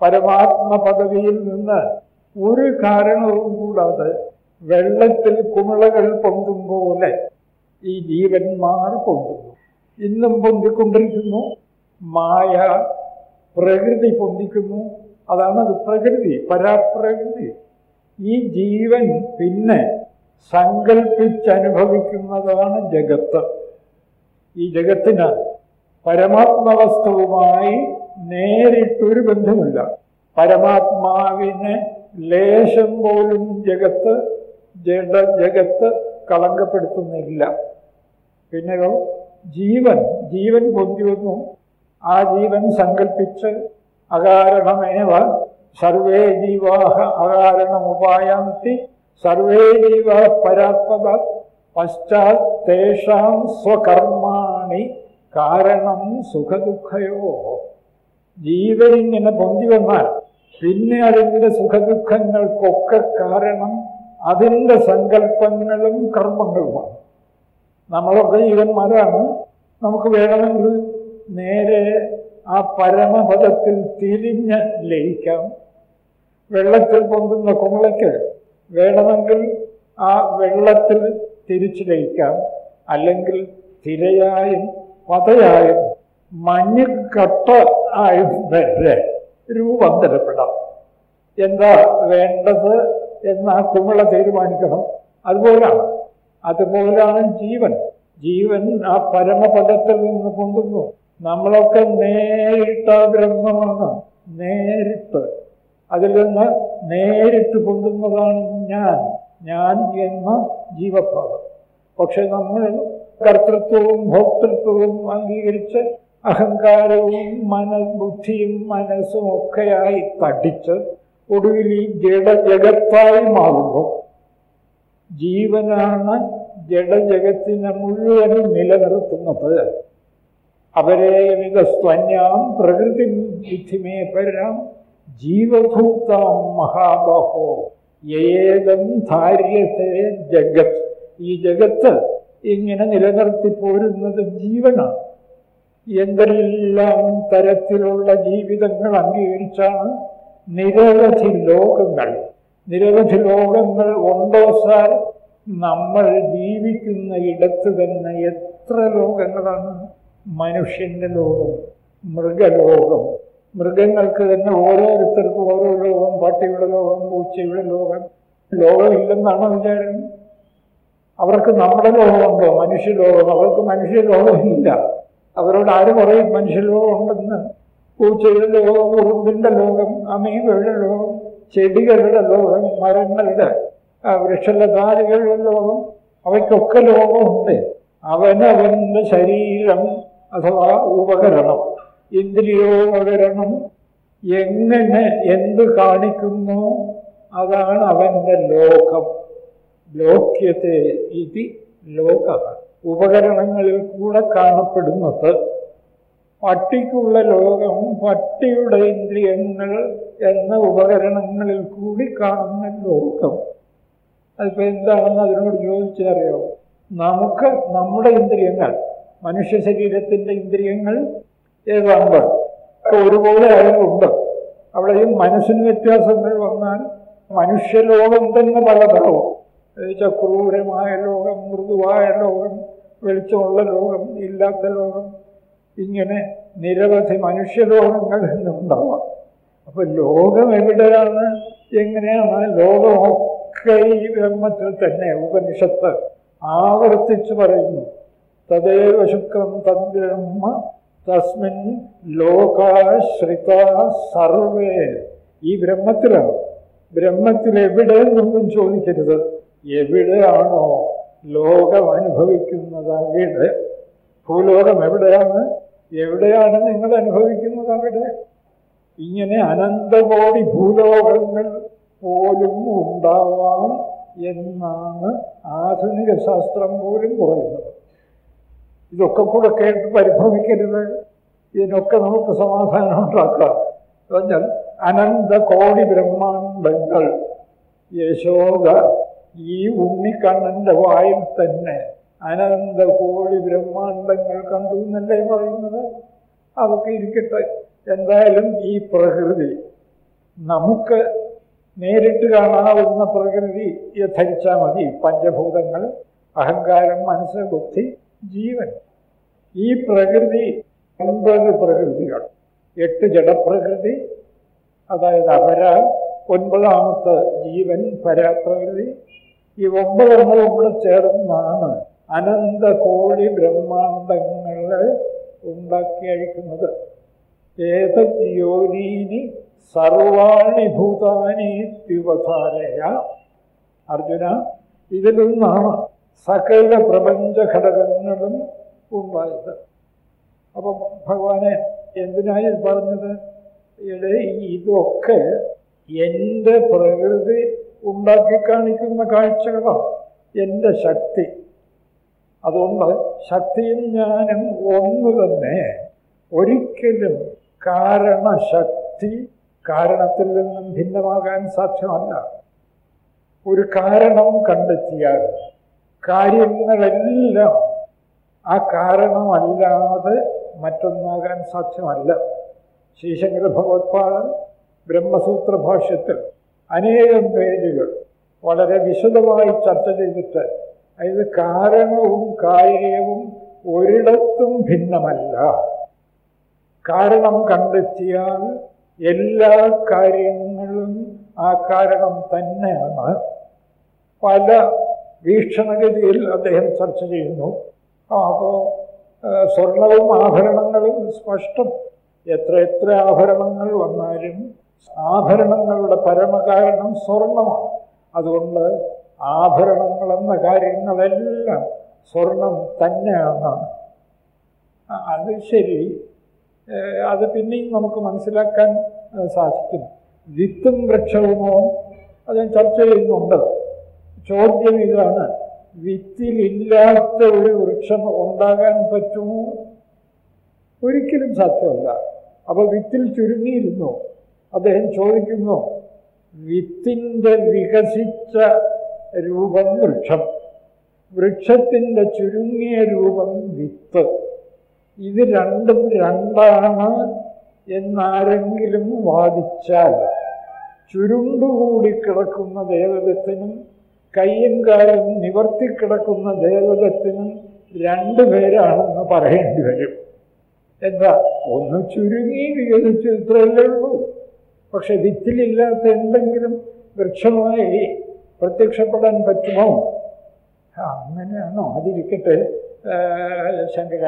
[SPEAKER 1] പരമാത്മ പദവിയിൽ നിന്ന് ഒരു കാരണവും കൂടാതെ വെള്ളത്തിൽ കുമിളകൾ പൊന്തും പോലെ ഈ ജീവന്മാർ പൊന്തുന്നു ഇന്നും പൊന്തിക്കൊണ്ടിരിക്കുന്നു. മായ പ്രകൃതി പൊന്തിക്കുന്നു. അതാണ് അത് പ്രകൃതി പരാപ്രകൃതി. ഈ ജീവൻ പിന്നെ സങ്കല്പിച്ചനുഭവിക്കുന്നതാണ് ജഗത്ത്. ഈ ജഗത്തിന് പരമാത്മവസ്തുവുമായി നേരിട്ടൊരു ബന്ധമില്ല. പരമാത്മാവിനെ ലേശം പോലും ജഗത്ത് ജഡ ജഗത്ത് കളങ്കപ്പെടുത്തുന്നില്ല. പിന്നെയോ ജീവൻ ജീവൻ പൊന്തി വന്നു ആ ജീവൻ സങ്കല്പിച്ച് അകാരണമേവ സർവേ ജീവാഹ അകാരണമുപായാന്തി സർവേ ജീവ പരാത്മത പശ്ചാത് സ്വകർമാണി കാരണം സുഖദുഃഖയോ. ജീവനിങ്ങനെ പൊന്തി വന്നാൽ പിന്നെ അതിന്റെ സുഖദുഃഖങ്ങൾക്കൊക്കെ കാരണം അതിന്റെ സങ്കല്പങ്ങളും കർമ്മങ്ങളുമാണ്. നമ്മളൊക്കെ ജീവന്മാരാണ്. നമുക്ക് വേണമെങ്കിൽ നേരെ ആ പരമപദത്തിൽ തിരിഞ്ഞ് ലയിക്കാം. വെള്ളത്തിൽ പൊന്തുന്ന കുമളയ്ക്ക് വേണമെങ്കിൽ ആ വെള്ളത്തിൽ തിരിച്ചു ലയിക്കാം. അല്ലെങ്കിൽ തിരയായും പതയായും മഞ്ഞ് കട്ട ആയും വരെ രൂപാന്തരപ്പെടാം. എന്താ വേണ്ടത്? എന്ന് ആ കുമിള തീരുമാനിക്കണം. അതുപോലാണ് അതുപോലാണ് ജീവൻ. ജീവൻ ആ പരമപദത്തിൽ നിന്ന് പൊന്തുന്നു. നമ്മളൊക്കെ നേരിട്ട ബ്രഹ്മമാണ് നേരിട്ട്. അതിൽ നിന്ന് നേരിട്ട് പൊന്തുന്നതാണ് ഞാൻ. ഞാൻ എന്ന ജീവഭാവം. പക്ഷെ നമ്മൾ കർത്തൃത്വവും ഭോക്തൃത്വവും അംഗീകരിച്ച് അഹങ്കാരവും മന ബുദ്ധിയും മനസ്സും ഒക്കെയായി തടിച്ച് ഒടുവിൽ ഈ ജഡ ജഗത്തായി മാറുമ്പോൾ ജീവനാണ് ജഡജഗത്തിനെ മുഴുവനും നിലനിർത്തുന്നത്. അവരെ വികസ്വന്യാം പ്രകൃതി ബുദ്ധിമേ പരാം ജീവഭൂതാം മഹാബഹോ ഏകം ധാര്യത്തെ ജഗത്. ഈ ജഗത്ത് ഇങ്ങനെ നിലനിർത്തി പോരുന്നത് ജീവനാണ്. എന്തെല്ലാം തരത്തിലുള്ള ജീവിതങ്ങൾ അംഗീകരിച്ചാണ് നിരവധി ലോകങ്ങൾ നിരവധി ലോകങ്ങൾ ഉണ്ടോ സാർ? നമ്മൾ ജീവിക്കുന്ന ഇടത്ത് തന്നെ എത്ര ലോകങ്ങളാണ്? മനുഷ്യന്റെ ലോകം മൃഗലോകം. മൃഗങ്ങൾക്ക് തന്നെ ഓരോരുത്തർക്കും ഓരോ ലോകം പട്ടിയുടെ ലോകം പൂച്ചയുടെ ലോകം. ലോകമില്ലെന്നാണ് വിചാരം? അവർക്ക് നമ്മുടെ ലോകമുണ്ടോ മനുഷ്യലോകം അവർക്ക് മനുഷ്യലോകമില്ല അവരോട് ആര് പറയും മനുഷ്യലോകം ഉണ്ടെന്ന്? പൂച്ചയുടെ ലോകം ഉറുമ്പിന്റെ ലോകം അമീബയുടെ ലോകം ചെടികളുടെ ലോകം മരങ്ങളുടെ വൃക്ഷലതാരികളുടെ ലോകം അവയ്ക്കൊക്കെ ലോകമുണ്ട്. അവനവന്റെ ശരീരം അഥവാ ഉപകരണം ഇന്ദ്രിയോപകരണം എങ്ങനെ എന്ത് കാണിക്കുന്നു അതാണ് അവന്റെ ലോകം. ലോക്യത്തെ ഇതി ലോക. ഉപകരണങ്ങളിൽ കൂടെ കാണപ്പെടുന്നത് പട്ടിക്കുള്ള ലോകം പട്ടിയുടെ ഇന്ദ്രിയങ്ങൾ എന്ന ഉപകരണങ്ങളിൽ കൂടി കാണുന്ന ലോകം. അതിപ്പോൾ എന്താണെന്ന് അതിനോട് ചോദിച്ചറിയോ നമുക്ക് നമ്മുടെ ഇന്ദ്രിയങ്ങൾ മനുഷ്യ ശരീരത്തിന്റെ ഇന്ദ്രിയങ്ങൾ ഏതാണ്ട് ഒരുപോലെ അറിവുണ്ട് അവിടെയും മനസ്സിന് വ്യത്യാസങ്ങൾ വന്നാൽ മനുഷ്യലോകം തന്നെ പലതാവും ക്രൂരമായ ലോകം മൃദുവായ ലോകം വെളിച്ചമുള്ള ലോകം ഇല്ലാത്ത ലോകം ഇങ്ങനെ നിരവധി മനുഷ്യലോകങ്ങൾ ഉണ്ടാവാം അപ്പൊ ലോകം എവിടെയാണ്? എങ്ങനെയാണ്? ലോകമൊക്കെ ഈ ബ്രഹ്മത്തിൽ തന്നെ ഉപനിഷത്ത് ആവർത്തിച്ച് പറയുന്നു. തദേവ ശുക്രം തദ്ബ്രഹ്മ തസ്മിൻ ലോകാശ്രിത സർവേ. ഈ ബ്രഹ്മത്തിലാണ്. ബ്രഹ്മത്തിൽ എവിടെ നിന്നും ചോദിക്കരുത്? എവിടെയാണോ ലോകം അനുഭവിക്കുന്നത് അവിടെ. ഭൂലോകം എവിടെയാണ്? എവിടെയാണ് നിങ്ങൾ അനുഭവിക്കുന്നത് അവിടെ? ഇങ്ങനെ അനന്തകോടി ഭൂലോകങ്ങൾ പോലും ഉണ്ടാവാം എന്നാണ് ആധുനിക ശാസ്ത്രം പോലും പറയുന്നത്. ഇതൊക്കെ കൂടെ കേട്ട് പരിഭ്രമിക്കരുത്. ഇതിനൊക്കെ നമുക്ക് സമാധാനം ഉണ്ടാക്കാം. പറഞ്ഞാൽ അനന്ത കോടി ബ്രഹ്മാണ്ടങ്ങൾ. യശോദ ഈ ഉണ്ണിക്കണ്ണന്റെ വായിൽ തന്നെ അനന്ത കോടി ബ്രഹ്മാണ്ടങ്ങൾ കണ്ടു എന്നല്ലേ പറയുന്നത്? അതൊക്കെ ഇരിക്കട്ടെ. എന്തായാലും ഈ പ്രകൃതി നമുക്ക് നേരിട്ട് കാണാവുന്ന പ്രകൃതി ധരിച്ചാൽ മതി. പഞ്ചഭൂതങ്ങൾ അഹങ്കാരം മനസ്സ് ബുദ്ധി ജീവൻ. ഈ പ്രകൃതി ഒൻപത് പ്രകൃതികൾ. എട്ട് ജഡപ്രകൃതി അതായത് അപര ഒൻപതാമത്തെ ജീവൻ പരപ്രകൃതി. ഈ ഒമ്പതെണ്ണവും കൂടെ ചേർന്നാണ് അനന്ത കോടി ബ്രഹ്മാണ്ടങ്ങളെ ഉണ്ടാക്കി അഴിക്കുന്നത്. ഏതജ്യോനീനി സർവാണി ഭൂതാനി ത്യുവധാരയ അർജുന ഇതിൽ നിന്നാണ് സകല പ്രപഞ്ച ഘടകങ്ങളും ഉണ്ടായത്. അപ്പം ഭഗവാനെ എന്തിനായി പറഞ്ഞത്? ഇടേ ഇതൊക്കെ എന്റെ പ്രകൃതി ഉണ്ടാക്കി കാണിക്കുന്ന കാഴ്ചകളാണ്. എന്റെ ശക്തി. അതുകൊണ്ട് ശക്തിയും ഞാനും ഒന്ന് തന്നെ ഒരിക്കലും കാരണശക്തി കാരണത്തിൽ നിന്നും ഭിന്നമാകാൻ സാധ്യമല്ല. ഒരു കാരണം കണ്ടെത്തിയാൽ കാര്യങ്ങളെല്ലാം ആ കാരണമല്ലാതെ മറ്റൊന്നാകാൻ സാധ്യമല്ല. ശ്രീശങ്കര ഭഗവത്പാദൻ ബ്രഹ്മസൂത്ര ഭാഷ്യത്തിൽ അനേകം പേജുകൾ വളരെ വിശദമായി ചർച്ച ചെയ്തിട്ട് അതായത് കാരണവും കാര്യവും ഒരിടത്തും ഭിന്നമല്ല. കാരണം കണ്ടെത്തിയാൽ എല്ലാ കാര്യങ്ങളും ആ കാരണം തന്നെയാണ്. പല വീക്ഷണഗതിയിൽ അദ്ദേഹം ചർച്ച ചെയ്യുന്നു. അപ്പോൾ സ്വർണവും ആഭരണങ്ങളും സ്പഷ്ടം. എത്ര എത്ര ആഭരണങ്ങൾ വന്നാലും ആഭരണങ്ങളുടെ പരമകാരണം സ്വർണമാണ്. അതുകൊണ്ട് ആഭരണങ്ങളെന്ന കാര്യങ്ങളെല്ലാം സ്വർണം തന്നെയാണ്. അത് ശരി. അത് പിന്നെയും നമുക്ക് മനസ്സിലാക്കാൻ സാധിക്കും. വിത്തും വൃക്ഷവുമോ? അത് ചർച്ച ചെയ്യുന്നുണ്ട്. ചോദ്യം ഇതാണ്. വിത്തിലില്ലാത്ത ഒരു വൃക്ഷം ഉണ്ടാകാൻ പറ്റുമോ ഒരിക്കലും സാധ്യമല്ല. അപ്പോൾ വിത്തിൽ ചുരുങ്ങിയിരുന്നു? അദ്ദേഹം ചോദിക്കുന്നു. വിത്തിന്റെ വികസിച്ച രൂപം വൃക്ഷം. വൃക്ഷത്തിന്റെ ചുരുങ്ങിയ രൂപം വിത്ത്. ഇത് രണ്ടും രണ്ടാണ് എന്നാരെങ്കിലും വാദിച്ചാൽ ചുരുണ്ടുകൂടി കിടക്കുന്ന ദേവതത്തിനും കയ്യും കാലും നിവർത്തിക്കിടക്കുന്ന ദേവതത്തിനും രണ്ടു പേരാണെന്ന് പറയേണ്ടി വരും. എന്താ? ഒന്ന് ചുരുങ്ങി വികസിച്ചു ഇത്രയല്ലേ ഉള്ളൂ. പക്ഷെ വിത്തിലില്ലാത്ത എന്തെങ്കിലും വൃക്ഷമായി പ്രത്യക്ഷപ്പെടാൻ പറ്റുമോ? അങ്ങനെയാണോ? അതിരിക്കട്ടെ. ശങ്കര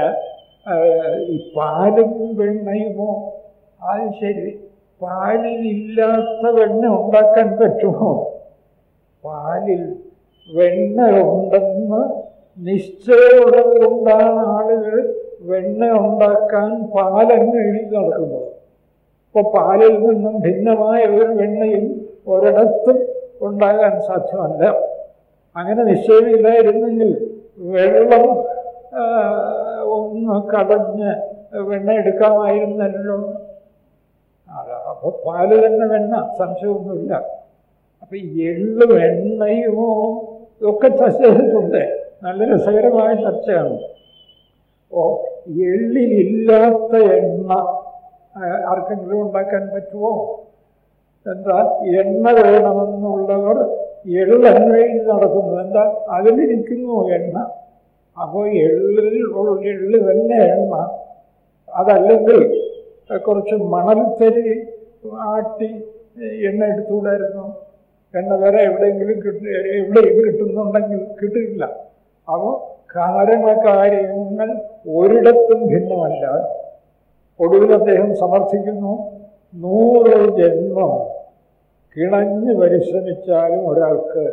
[SPEAKER 1] ഈ പാലും വെണ്ണയുമോ? അത് ശരി. പാലിലില്ലാത്ത വെണ്ണ ഉണ്ടാക്കാൻ പറ്റുമോ? പാലിൽ വെണ്ണ ഉണ്ടെന്ന് നിശ്ചയമുള്ളത് കൊണ്ടാണ് ആളുകൾ വെണ്ണ ഉണ്ടാക്കാൻ എഴുതി നടക്കുന്നത്. ഇപ്പോൾ പാലിൽ നിന്നും ഭിന്നമായ ഒരു വെണ്ണയും ഒരിടത്തും ഉണ്ടാകാൻ സാധ്യമല്ല. അങ്ങനെ നിശ്ചയമില്ലായിരുന്നെങ്കിൽ വെള്ളം ഒന്ന് കടഞ്ഞ് വെണ്ണ എടുക്കാമായിരുന്നല്ലോ. അപ്പോൾ പാൽ തന്നെ വെണ്ണ സംശയമൊന്നുമില്ല. അപ്പം എൾ വെണ്ണയുമോ ഒക്കെ ചർച്ച ചെയ്തിട്ടുണ്ട്. നല്ല രസകരമായ ചർച്ചയാണ്. ഓ എള്ളിലില്ലാത്ത എണ്ണ ആർക്കെങ്കിലും ഉണ്ടാക്കാൻ പറ്റുമോ എന്താ? എണ്ണ വേണമെന്നുള്ളവർ എള്ളന്വേഷി നടക്കുന്നു എന്താ? അതിലിരിക്കുന്നു എണ്ണ. അപ്പോൾ എള്ളിൽ എള്ള് തന്നെ എണ്ണ. അതല്ലെങ്കിൽ കുറച്ച് മണൽത്തരി ആട്ടി എണ്ണ എടുത്തുകൂടായിരുന്നു. എണ്ണ വരെ എവിടെയെങ്കിലും കിട്ടി എവിടെയും കിട്ടുന്നുണ്ടെങ്കിൽ കിട്ടില്ല അപ്പോൾ കാരണകാര്യങ്ങൾ ഒരിടത്തും ഭിന്നമല്ല. ഒടുവിൽ അദ്ദേഹം സമർത്ഥിക്കുന്നു. നൂറ് ജന്മം കിണഞ്ഞ് പരിശ്രമിച്ചാലും ഒരാൾക്ക്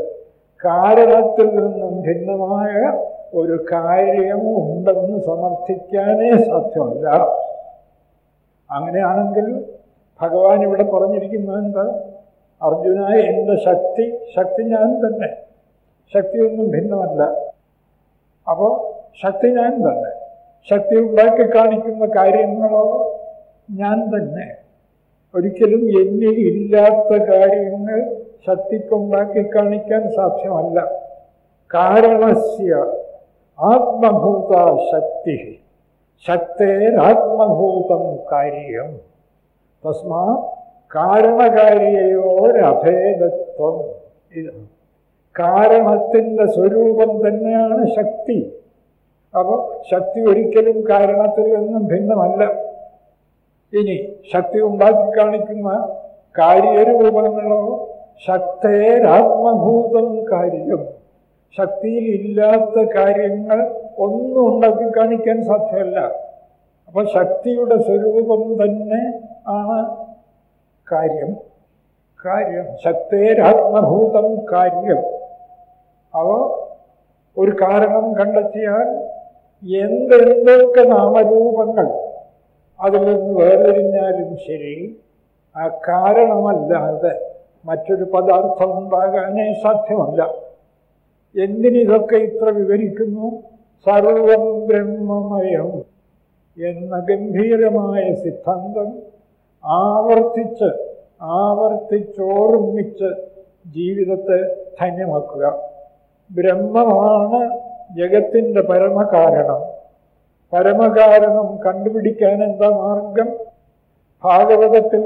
[SPEAKER 1] കാരണത്തിൽ നിന്നും ഭിന്നമായ ഒരു കാര്യം ഉണ്ടെന്ന് സമർത്ഥിക്കാനേ സാധ്യമല്ല. അങ്ങനെയാണെങ്കിൽ ഭഗവാൻ ഇവിടെ പറഞ്ഞിരിക്കുന്നത് എന്താ? അർജുന എന്റെ ശക്തി ശക്തി ഞാൻ തന്നെ. ശക്തിയൊന്നും ഭിന്നമല്ല. അപ്പോൾ ശക്തി ഞാൻ തന്നെ. ശക്തി ഉണ്ടാക്കി കാണിക്കുന്ന കാര്യങ്ങളോ ഞാൻ തന്നെ. ഒരിക്കലും എന്നിൽ ഇല്ലാത്ത കാര്യങ്ങൾ ശക്തിക്കുണ്ടാക്കി കാണിക്കാൻ സാധ്യമല്ല. കാരണസ്യ ആത്മഭൂത ശക്തി. ശക്തേരാത്മഭൂതം കാര്യം. തസ്മാ കാരണകാരിയോരഭേദത്വം ഇത് കാരണത്തിന്റെ സ്വരൂപം തന്നെയാണ് ശക്തി. അപ്പോൾ ശക്തി ഒരിക്കലും കാരണത്തിൽ നിന്നും ഭിന്നമല്ല. ഇനി ശക്തി ഉണ്ടാക്കി കാണിക്കുന്ന കാര്യരൂപങ്ങളോ ശക്തേരാത്മഭൂതം കാര്യം. ശക്തിയിൽ ഇല്ലാത്ത കാര്യങ്ങൾ ഒന്നും ഉണ്ടാക്കി കാണിക്കാൻ സാധ്യമല്ല. അപ്പോൾ ശക്തിയുടെ സ്വരൂപം തന്നെ ആണ് കാര്യം. കാര്യം ശക്തേരാത്മഭൂതം കാര്യം. അവ ഒരു കാരണം കണ്ടെത്തിയാൽ എന്തെന്തൊക്കെ നാമരൂപങ്ങൾ അതിൽ നിന്ന് വേർതിരിഞ്ഞാലും ശരി. ആ കാരണമല്ലാതെ മറ്റൊരു പദാർത്ഥം ഉണ്ടാകാനേ സാധ്യമല്ല. എന്തിനിതൊക്കെ ഇത്ര വിവരിക്കുന്നു? സർവം ബ്രഹ്മമയം എന്ന ഗംഭീരമായ സിദ്ധാന്തം ആവർത്തിച്ച് ആവർത്തിച്ചോർമ്മിച്ച് ജീവിതത്തെ ധന്യമാക്കുക. ബ്രഹ്മമാണ് ജഗത്തിന്റെ പരമകാരണം. പരമകാരണം കണ്ടുപിടിക്കാൻ എന്താ മാർഗം? ഭാഗവതത്തിൽ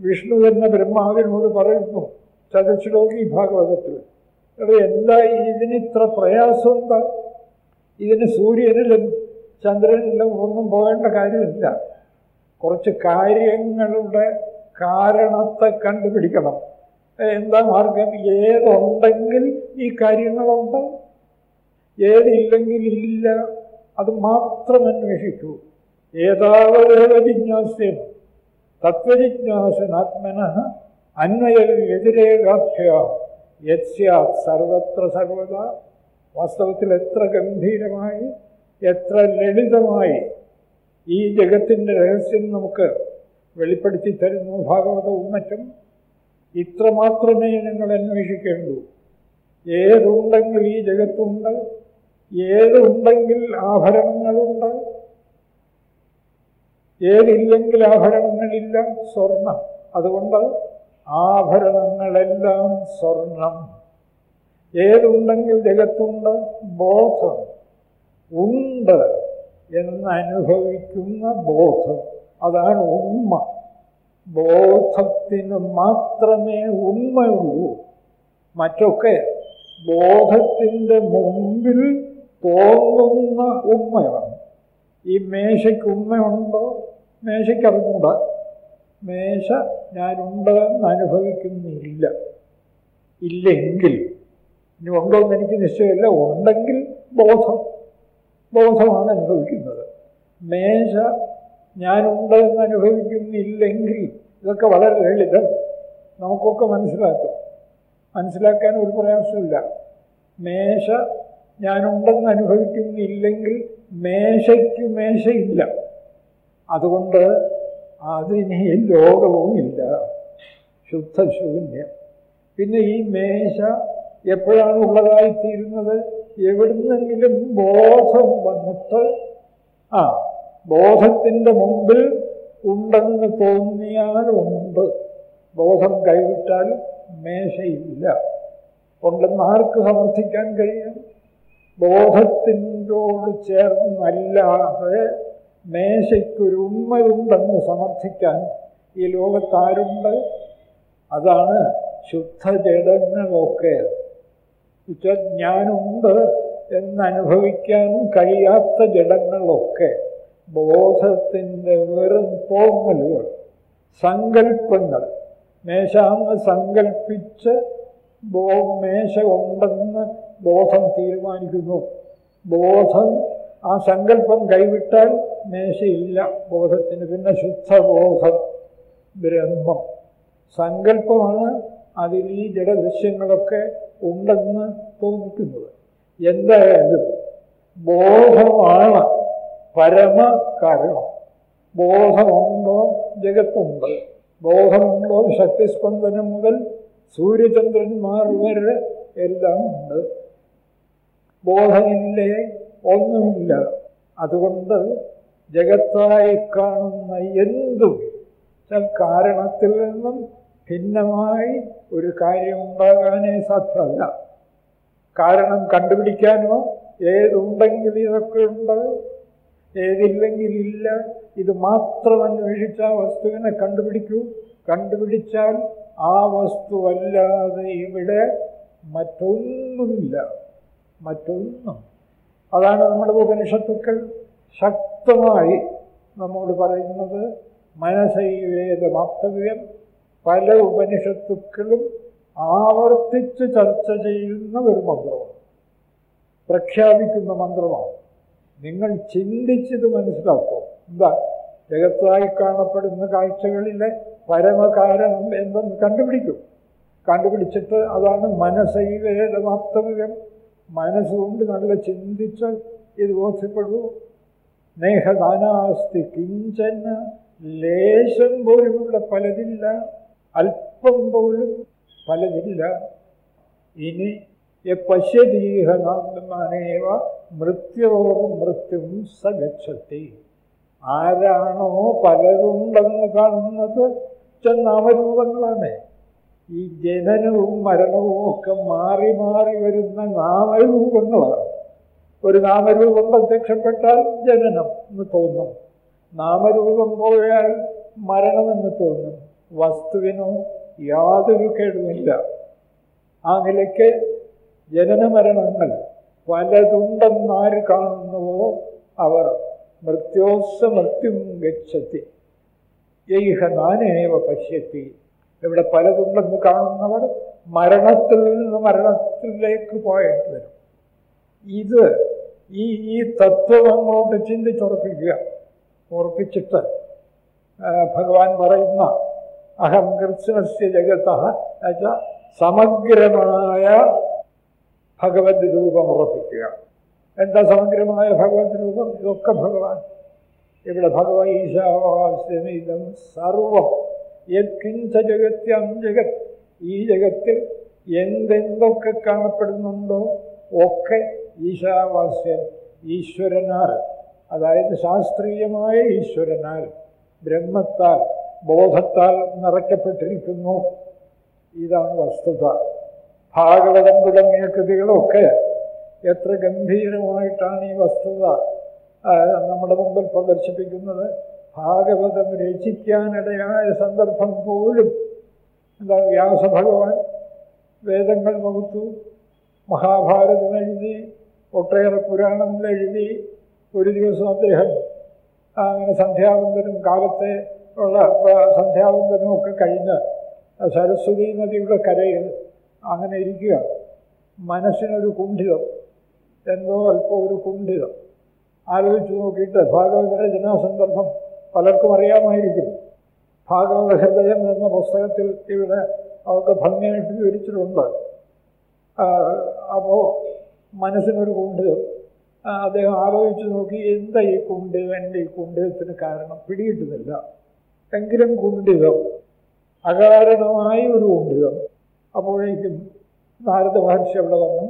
[SPEAKER 1] വിഷ്ണു തന്നെ ബ്രഹ്മാവിനോട് പറയുന്നു ചതുശ്ലോകി ഭാഗവതത്തിൽ അത് എന്താ ഇതിനിത്ര പ്രയാസം എന്താ? ഇതിന് സൂര്യനിലും ചന്ദ്രനിലും ഒന്നും പോകേണ്ട കാര്യമില്ല. കുറച്ച് കാര്യങ്ങളുടെ കാരണത്തെ കണ്ടുപിടിക്കണം. എന്താ മാർഗം? ഏതുണ്ടെങ്കിൽ ഈ കാര്യങ്ങളുണ്ട്. ഏതില്ലെങ്കിൽ ഇല്ല. അത് മാത്രം അന്വേഷിക്കൂ ഏതാവതേവ ജിജ്ഞാസ്യം തത്വജിജ്ഞാസനാത്മന അന്വയ വ്യതിരേകാഭ്യ യസ്യാത് സർവത്ര സർവത വാസ്തവത്തിൽ എത്ര ഗംഭീരമായി എത്ര ലളിതമായി ഈ ജഗത്തിന്റെ രഹസ്യം നമുക്ക് വെളിപ്പെടുത്തി തരുന്നു ഭാഗവതവും മറ്റും. ഇത്ര മാത്രമേ നിങ്ങൾ അന്വേഷിക്കേണ്ടൂ. ഏതുണ്ടെങ്കിൽ ഈ ജഗത്തുണ്ട്. ഏതുണ്ടെങ്കിൽ ആഭരണങ്ങളുണ്ട്. ഏതില്ലെങ്കിൽ ആഭരണങ്ങളില്ല? സ്വർണം. അതുകൊണ്ട് ആഭരണങ്ങളെല്ലാം സ്വർണം. ഏതുണ്ടെങ്കിൽ ജഗത്തുണ്ട്? ബോധം. ഉണ്ട് എന്നനുഭവിക്കുന്ന ബോധം. അതാണ് ഉമ്മ. ബോധത്തിന് മാത്രമേ ഉമ്മയുള്ളൂ. മറ്റൊക്കെ ബോധത്തിന്റെ മുമ്പിൽ തോന്നുന്ന ഉമ്മയാണ്. ഈ മേശയ്ക്ക് ഉമ്മയുണ്ടോ? മേശയ്ക്ക് അറിഞ്ഞൂടാ മേശ ഞാനുണ്ട് എന്ന് അനുഭവിക്കുന്നില്ല. ഇല്ലെങ്കിൽ ഇനി ഉണ്ടോ എന്ന് എനിക്ക് നിശ്ചയമില്ല. ഉണ്ടെങ്കിൽ ബോധം. ബോധമാണ് അനുഭവിക്കുന്നത്. മേശ ഞാനുണ്ട് എന്ന് അനുഭവിക്കുന്നില്ലെങ്കിൽ ഇതൊക്കെ വളരെ ലളിതം. നമുക്കൊക്കെ മനസ്സിലാക്കും. മനസ്സിലാക്കാൻ ഒരു പ്രയാസമില്ല മേശ ഞാനുണ്ടെന്ന് അനുഭവിക്കുന്നില്ലെങ്കിൽ മേശയ്ക്ക് മേശയില്ല. അതുകൊണ്ട് അതിന് ലോകവും ഇല്ല. ശുദ്ധശൂന്യം. പിന്നെ ഈ മേശ എപ്പോഴാണ് ഉള്ളതായിത്തീരുന്നത്? എവിടുന്നെങ്കിലും ബോധം വന്നിട്ട് ആ ബോധത്തിന്റെ മുമ്പിൽ ഉണ്ടെന്ന് തോന്നിയാലുണ്ട് ബോധം കൈവിട്ടാൽ മേശയില്ല. ഉണ്ടെന്ന് ആർക്ക് സമർത്ഥിക്കാൻ കഴിയും? ബോധത്തിന്റോട് ചേർന്നല്ലാതെ മേശയ്ക്കൊരു ഉമ്മയുണ്ടെന്ന് സമർത്ഥിക്കാൻ ഈ ലോകത്താരുണ്ട്? അതാണ് ശുദ്ധജടങ്ങളൊക്കെ ഞാനുണ്ട് എന്നനുഭവിക്കാൻ കഴിയാത്ത ജഡങ്ങളൊക്കെ. ബോധത്തിന്റെ വെറും തോന്നലുകൾ സങ്കല്പങ്ങൾ മേശാന്ന് സങ്കല്പിച്ച് ബോ മേശ ഉണ്ടെന്ന് ബോധം തീരുമാനിക്കുന്നു. ബോധം ആ സങ്കല്പം കൈവിട്ടാൽ മേശയില്ല. ബോധത്തിന് പിന്നെ ശുദ്ധബോധം. ബ്രഹ്മം. സങ്കല്പമാണ് അതിൽ ഈ ജഡദൃശ്യങ്ങളൊക്കെ ഉണ്ടെന്ന് തോന്നിക്കുന്നത്. എന്തായാലും ബോധമാണ് പരമ കാരണം ബോധമുണ്ടോ? ജഗത്തുണ്ട്. ബോധമുണ്ടോ? ശക്തിസ്പന്ദനം മുതൽ സൂര്യചന്ദ്രന്മാർ വരെ എല്ലാം ഉണ്ട്. ബോധമില്ലേ? ഒന്നുമില്ല. അതുകൊണ്ട് ജഗത്തായി കാണുന്ന എന്തും കാരണത്തിൽ നിന്നും ഭിന്നമായി ഒരു കാര്യം ഉണ്ടാകാനേ സാധ്യമല്ല. കാരണം കണ്ടുപിടിക്കാനോ ഏതുണ്ടെങ്കിൽ ഇതൊക്കെ ഉണ്ട്. ഏതില്ലെങ്കിൽ ഇല്ല. ഇത് മാത്രം അന്വേഷിച്ച വസ്തുവിനെ കണ്ടുപിടിക്കൂ. കണ്ടുപിടിച്ചാൽ ആ വസ്തുവല്ലാതെ ഇവിടെ മറ്റൊന്നുമില്ല. മറ്റൊന്നും. അതാണ് നമ്മുടെ ഉപനിഷത്തുക്കൾ ശക്തമായി നമ്മോട് പറയുന്നത്. മനസ്സൈവേദമാപ്തവ്യം പല ഉപനിഷത്തുക്കളും ആവർത്തിച്ച് ചർച്ച ചെയ്യുന്ന ഒരു മന്ത്രമാണ്. പ്രഖ്യാപിക്കുന്ന മന്ത്രമാണ്. നിങ്ങൾ ചിന്തിച്ചത് മനസ്സിലാക്കും. എന്താ? ജഗത്തായി കാണപ്പെടുന്ന കാഴ്ചകളിലെ പരമകാരണം എന്തെന്ന് കണ്ടുപിടിക്കും. കണ്ടുപിടിച്ചിട്ട് അതാണ് മനസ്സൈവേദമാപ്തവ്യം മനസ്സുകൊണ്ട് നല്ല ചിന്തിച്ച് ഇത് ബോധ്യപ്പെടൂ സ്നേഹദാനാസ്തി കിഞ്ചന ലേശം പോലും ഇവിടെ പലതില്ല. അല്പം പോലും പലതില്ല. ഇനി പശ്യതീഹനാത്മാനേവ മൃത്യോർ മൃത്യും സഗച്ഛത്തി. ആരാണോ പലതുണ്ടെന്ന് കാണുന്നത് നാമരൂപങ്ങളാണ് ഈ ജനനവും മരണവും ഒക്കെ മാറി മാറി വരുന്ന നാമരൂപങ്ങളാണ്. ഒരു നാമരൂപം പ്രത്യക്ഷപ്പെട്ടാൽ ജനനം എന്ന് തോന്നും. നാമരൂപം പോയാൽ മരണമെന്ന് തോന്നും. വസ്തുവിനോ യാതൊരു കേടുമില്ല. ആ നിലയ്ക്ക് ജനനമരണങ്ങൾ പലതുണ്ടെന്നാര് കാണുന്നുവോ അവർ? മൃത്യോസ മൃത്യും ഗച്ഛത്തി. ഏഹ നാനേവ പശ്യത്തി. ഇവിടെ പലതുണ്ടെന്ന് കാണുന്നവർ മരണത്തിൽ നിന്ന് മരണത്തിലേക്ക് പോയിട്ട് വരും. ഇത് ഈ ഈ തത്വം അങ്ങോട്ട് ചിന്തിച്ചുറപ്പിക്കുക ഉറപ്പിച്ചിട്ട് ഭഗവാൻ പറയുന്ന അഹം കൃഷ്ണസ്യ ജഗത്ത സമഗ്രമായ ഭഗവത് രൂപം ഉറപ്പിക്കുക. എന്താ സമഗ്രമായ ഭഗവത് രൂപം? ഇതൊക്കെ ഭഗവാൻ. ഇവിടെ ഭഗവ ഈശാവാസ്യമിതം സർവം യത്കിഞ്ച ജഗത്യം ജഗത്. ഈ ജഗത്തിൽ എന്തെന്തൊക്കെ കാണപ്പെടുന്നുണ്ടോ ഒക്കെ ഈശാവാസ്യം ഈശ്വരനാൽ. അതായത് ശാസ്ത്രീയമായ ഈശ്വരനാൽ ബ്രഹ്മത്താൽ ബോധത്താൽ നിറയ്ക്കപ്പെട്ടിരിക്കുന്നു. ഇതാണ് വസ്തുത. ഭാഗവതം തുടങ്ങിയ കൃതികളൊക്കെ എത്ര ഗംഭീരമായിട്ടാണ് ഈ വസ്തുത നമ്മുടെ മുമ്പിൽ പ്രദർശിപ്പിക്കുന്നത്. ഭാഗവതം രചിക്കാനിടയായ സന്ദർഭം പോലും എന്താ വ്യാസഭഗവാൻ വേദങ്ങൾ വകുത്തു മഹാഭാരതം എഴുതി ഒട്ടേറെ പുരാണങ്ങൾ എഴുതി ഒരു ദിവസം അദ്ദേഹം അങ്ങനെ സന്ധ്യാവന്തനും കാലത്തെ ഉള്ള സന്ധ്യാവന്തനും ഒക്കെ കഴിഞ്ഞ് സരസ്വതി നദിയുടെ കരയിൽ അങ്ങനെ ഇരിക്കുക. മനസ്സിനൊരു കുണ്ഠിതം എന്തോ അല്പം ഒരു കുണ്ഠിതം. ആലോചിച്ച് നോക്കിയിട്ട് ഭാഗവത രചനാ സന്ദർഭം പലർക്കും അറിയാമായിരിക്കും. ഭാഗവത ഹൃദയം എന്ന പുസ്തകത്തിൽ ഇവിടെ അവർക്ക് ഭംഗിയായിട്ട് വിവരിച്ചിട്ടുണ്ട്. അപ്പോൾ മനസ്സിനൊരു കൊണ്ട് അദ്ദേഹം ആലോചിച്ച് നോക്കി എന്താ ഈ കുണ്ട് എന്റെ ഈ കുണ്ഠിതത്തിന് കാരണം പിടികിട്ടുന്നില്ല. എങ്കിലും കുണ്ഠിതം അകാരണമായി ഒരു കുണ്ഠിതം അപ്പോഴേക്കും നാരദ മഹർഷി അവിടെ വന്നു.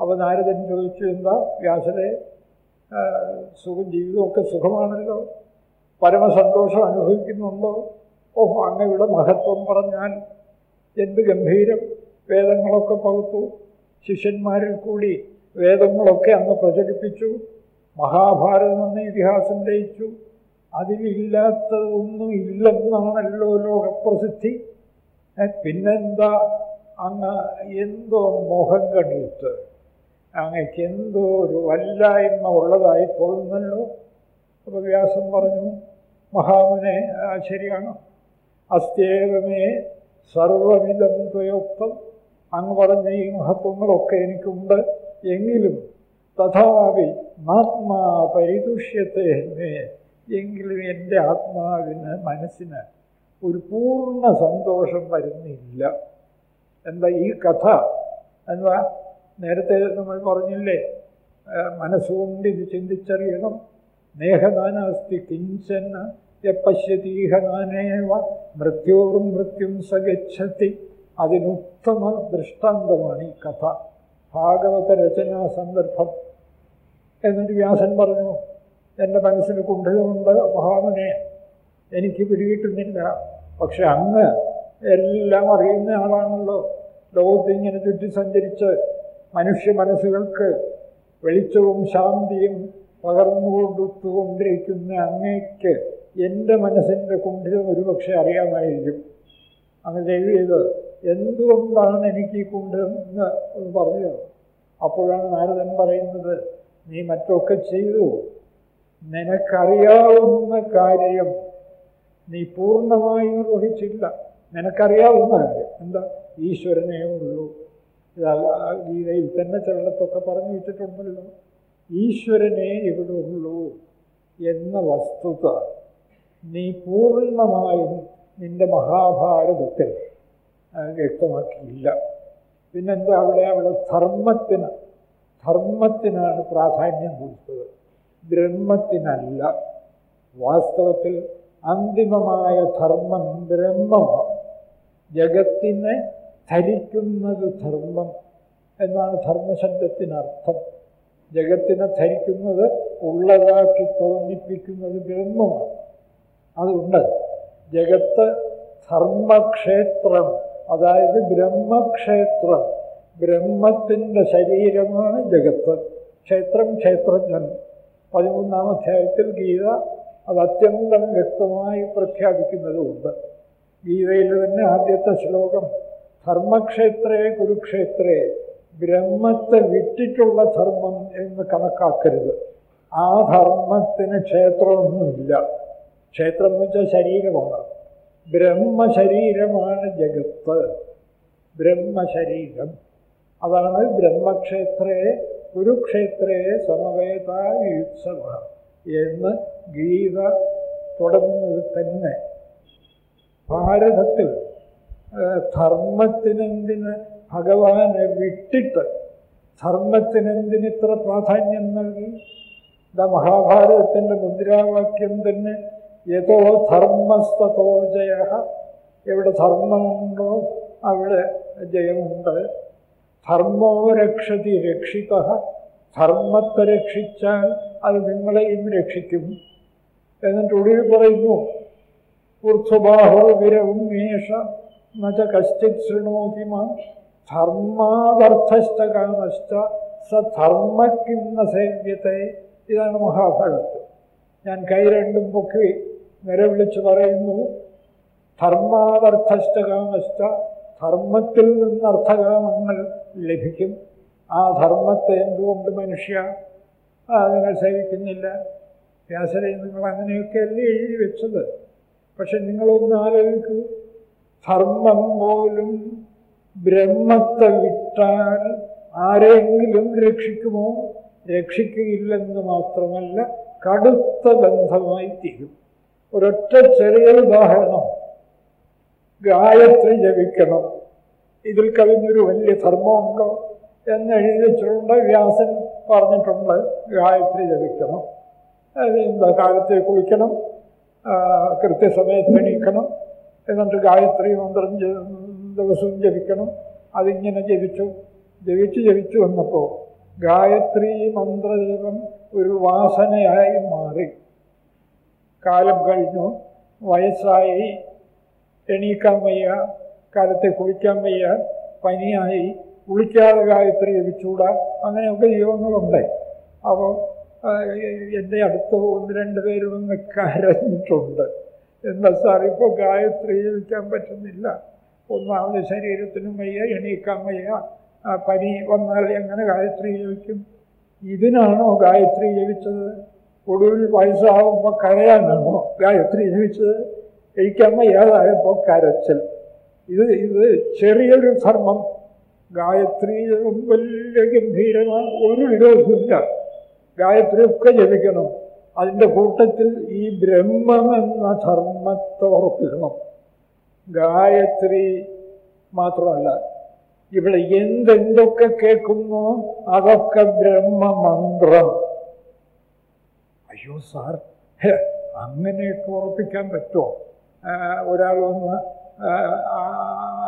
[SPEAKER 1] അപ്പോൾ നാരദൻ ചോദിച്ചു എന്താ വ്യാസരെ സുഖം ജീവിതമൊക്കെ സുഖമാണല്ലോ? പരമസന്തോഷം അനുഭവിക്കുന്നുണ്ടോ? ഓ അങ്ങയുടെ മഹത്വം പറഞ്ഞാൽ എന്ത് ഗംഭീരം. വേദങ്ങളൊക്കെ പകുത്തു. ശിഷ്യന്മാരിൽ കൂടി വേദങ്ങളൊക്കെ അങ്ങ് പ്രചരിപ്പിച്ചു. മഹാഭാരതം എന്ന ഇതിഹാസം രചിച്ചു. അതിലില്ലാത്തതൊന്നും ഇല്ലെന്നാണല്ലോ ലോകപ്രസിദ്ധി. പിന്നെന്താ? അങ്ങ് എന്തോ മോഹം കണ്ടിട്ട് അങ്ങക്ക് എന്തോ ഒരു വല്ലായ്മ ഉള്ളതായി തോന്നുന്നല്ലോ. അപ്പോൾ വ്യാസം പറഞ്ഞു മഹാമുനെ ശരിയാണ്? അസ്തേവമേ സർവമിതം ത്വയോക്തം. അങ്ങ് പറഞ്ഞ ഈ മഹത്വങ്ങളൊക്കെ എനിക്കുണ്ട്. എങ്കിലും തഥാപി ആത്മാ പരിതുഷ്യത്തെ എങ്കിലും എന്റെ ആത്മാവിന് മനസ്സിന് ഒരു പൂർണ സന്തോഷം വരുന്നില്ല. എന്താ ഈ കഥ? എന്താ നേരത്തെ നമ്മൾ പറഞ്ഞില്ലേ മനസ്സുകൊണ്ട് ഇത് ചിന്തിച്ചറിയണം. നേഹനാനാസ്തി കിഞ്ചന പശ്യതീഹദാനേവ മൃത്യോറും മൃത്യും സഗച്ഛത്തി അതിനുത്തമ ദൃഷ്ടാന്തമാണ് ഈ കഥ. ഭാഗവത രചനാ സന്ദർഭം. എന്നിട്ട് വ്യാസൻ പറഞ്ഞു എന്റെ മനസ്സിന് കുണ്ഠിതമുണ്ട് മഹാമനെ. എനിക്ക് പിടികിട്ടുന്നില്ല. പക്ഷെ അങ്ങ് എല്ലാം അറിയുന്ന ആളാണല്ലോ. ലോകത്ത് ഇങ്ങനെ ചുറ്റി സഞ്ചരിച്ച് മനുഷ്യ മനസ്സുകൾക്ക് വെളിച്ചവും ശാന്തിയും പകർന്നുകൊടുത്തുകൊണ്ടിരിക്കുന്ന അങ്ങേക്ക് എന്റെ മനസ്സിന്റെ കുണ്ഠിതം ഒരുപക്ഷെ അറിയാമായിരിക്കും. അങ്ങ് ചെയ്ത് എന്തുകൊണ്ടാണ് എനിക്ക് ഈ കുണ്ഠിതം എന്ന് ഒന്ന് പറഞ്ഞു അപ്പോഴാണ് നാരദൻ പറയുന്നത് നീ മറ്റൊക്കെ ചെയ്തു. നിനക്കറിയാവുന്ന കാര്യം നീ പൂർണമായി നിർവഹിച്ചില്ല നിനക്കറിയാവുന്ന കാര്യം എന്താ? ഈശ്വരനേ ഉള്ളൂ. ഗീതയിൽ തന്നെ ചിലടത്തൊക്കെ പറഞ്ഞു വെച്ചിട്ടുണ്ടല്ലോ. ഈശ്വരനേ ഇവിടെ ഉള്ളൂ എന്ന വസ്തുത നീ പൂർണമായും നിന്റെ മഹാഭാരതത്തിൽ വ്യക്തമാക്കിയില്ല. പിന്നെന്താ അവിടെ? അവിടെ ധർമ്മത്തിന് ധർമ്മത്തിനാണ് പ്രാധാന്യം കൊടുത്തത്. ബ്രഹ്മത്തിനല്ല. വാസ്തവത്തിൽ അന്തിമമായ ധർമ്മം ബ്രഹ്മമാണ്. ജഗത്തിനെ ധരിക്കുന്നത് ധർമ്മം എന്നാണ് ധർമ്മശബ്ദത്തിനർത്ഥം. ജഗത്തിനെ ധരിക്കുന്നത് ഉള്ളതാക്കി തോന്നിപ്പിക്കുന്നത് ബ്രഹ്മമാണ്. അതുണ്ട്. ജഗത്ത് ധർമ്മക്ഷേത്രം അതായത് ബ്രഹ്മക്ഷേത്രം. ബ്രഹ്മത്തിന്റെ ശരീരമാണ് ജഗത്ത്. ക്ഷേത്രം ക്ഷേത്രജ്ഞൻ. പതിമൂന്നാം അധ്യായത്തിൽ ഗീത അത് അത്യന്തം വ്യക്തമായി പ്രഖ്യാപിക്കുന്നതുമുണ്ട്. ഗീതയിൽ തന്നെ ആദ്യത്തെ ശ്ലോകം ധർമ്മക്ഷേത്രേ കുരുക്ഷേത്രേ. ബ്രഹ്മത്തെ വിട്ടിട്ടുള്ള ധർമ്മം എന്ന് കണക്കാക്കരുത്. ആ ധർമ്മത്തിന് ക്ഷേത്രമൊന്നുമില്ല. ക്ഷേത്രം എന്ന് വെച്ചാൽ ശരീരമാണ്. ബ്രഹ്മശരീരമാണ് ജഗത്ത്. ബ്രഹ്മശരീരം. അതാണ് ബ്രഹ്മക്ഷേത്രേ കുരുക്ഷേത്രേ സമവേതായുത്സവ എന്ന് ഗീത തുടങ്ങുന്നത് തന്നെ. ഭാരതത്തിൽ ധർമ്മത്തിനെന്തിന് ഭഗവാനെ വിട്ടിട്ട് ധർമ്മത്തിനെന്തിന് ഇത്ര പ്രാധാന്യം നൽകി? ഇതാ മഹാഭാരതത്തിന്റെ മുദ്രാവാക്യം തന്നെ യഥോ ധർമ്മസ്തോ ജയ എവിടെ ധർമ്മമുണ്ടോ അവിടെ ജയമുണ്ട്. ധർമ്മോ രക്ഷതി രക്ഷിത. ധർമ്മത്തെ രക്ഷിച്ചാൽ അത് നിങ്ങളെയും രക്ഷിക്കും. എന്നിട്ട് ഒടുവിൽ പറയുന്നു ഊർധ്വബാഹുവിരവുമേഷ നച്ച കശ്ചിത് ശൃണോതി മാം. ധർമാദർത്ഥശ്ച കാമശ്ച സ ധർമ്മക്കിന്ന സേവ്യത്തെ ഇതാണ് മഹാഭാരത്. ഞാൻ കൈ രണ്ടും പൊക്കി നിലവിളിച്ച് പറയുന്നു ധർമാദർത്ഥശ്ച ധർമ്മത്തിൽ നിന്ന് അർത്ഥകാമങ്ങൾ ലഭിക്കും. ആ ധർമ്മത്തെ എന്തുകൊണ്ട് മനുഷ്യ അതിനെ സേവിക്കുന്നില്ല? വ്യാസരെ നിങ്ങൾ അങ്ങനെയൊക്കെ അങ്ങനെയൊക്കെയല്ലേ എഴുതി വെച്ചത്? പക്ഷെ നിങ്ങളൊന്ന് ആലോചിക്കൂ. ധർമ്മം പോലും ബ്രഹ്മത്തെ വിട്ടാൽ ആരെങ്കിലും രക്ഷിക്കുമോ? രക്ഷിക്കുകയില്ലെന്ന് മാത്രമല്ല കടുത്ത ബന്ധമായി തീരും. ഒരൊറ്റ ചെറിയ ഉദാഹരണം. ഗായത്രി ജപിക്കണം. ഇതിൽ കവിഞ്ഞൊരു വലിയ ധർമ്മമുണ്ടോ എന്ന് എഴുതി വെച്ചിട്ടുണ്ട് വ്യാസൻ പറഞ്ഞിട്ടുണ്ട് ഗായത്രി ജപിക്കണം. എന്താ കാലത്തെ കുളിക്കണം കൃത്യസമയത്ത് എണീക്കണം. എന്നിട്ട് ഗായത്രി മന്ത്രം ദിവസവും ജപിക്കണം. അതിങ്ങനെ ജപിച്ചു. ജപിച്ച് ജപിച്ചു വന്നപ്പോൾ ഗായത്രി മന്ത്രജപം ഒരു വാസനയായി മാറി. കാലം കഴിഞ്ഞു. വയസ്സായി. എണീക്കാൻ വയ്യ. കാലത്തെ കുളിക്കാൻ വയ്യ. പനിയായി. കുളിക്കാതെ ഗായത്രി ജപിച്ചുകൂടാ അങ്ങനെയൊക്കെ ജീവങ്ങളുണ്ട് അപ്പോൾ എന്റെ അടുത്ത് ഒന്ന് രണ്ട് പേരും കരഞ്ഞിട്ടുണ്ട്. എന്താ സാർ ഇപ്പോൾ ഗായത്രി ജപിക്കാൻ പറ്റുന്നില്ല? ഒന്നാമത് ശരീരത്തിനും വയ്യ എണീക്കാൻ വയ്യ. പനി വന്നാൽ എങ്ങനെ ഗായത്രി ജപിക്കും? ഇതിനാണോ ഗായത്രി ജപിച്ചത്? ഒടുവിൽ വയസ്സാവുമ്പോൾ കരയാനാണോ ഗായത്രി ജപിച്ചത്? കഴിക്കാൻ വയ്യാതായപ്പോൾ കരച്ചൽ. ഇത് ഇത് ചെറിയൊരു ധർമ്മം. ഗായത്രി ജപം വലിയ ഗംഭീരമാണ്. ഒരു വിരോധമില്ല ഗായത്രി ഒക്കെ ജപിക്കണം. അതിന്റെ കൂട്ടത്തിൽ ഈ ബ്രഹ്മമെന്ന ധർമ്മത്തെ ഉറപ്പിക്കണം. ഗായത്രി മാത്രമല്ല ഇവിടെ എന്തെന്തൊക്കെ കേൾക്കുന്നു അതൊക്കെ ബ്രഹ്മമന്ത്രം. അയ്യോ സാർ അങ്ങനെയൊക്കെ ഉറപ്പിക്കാൻ പറ്റുമോ? ആ,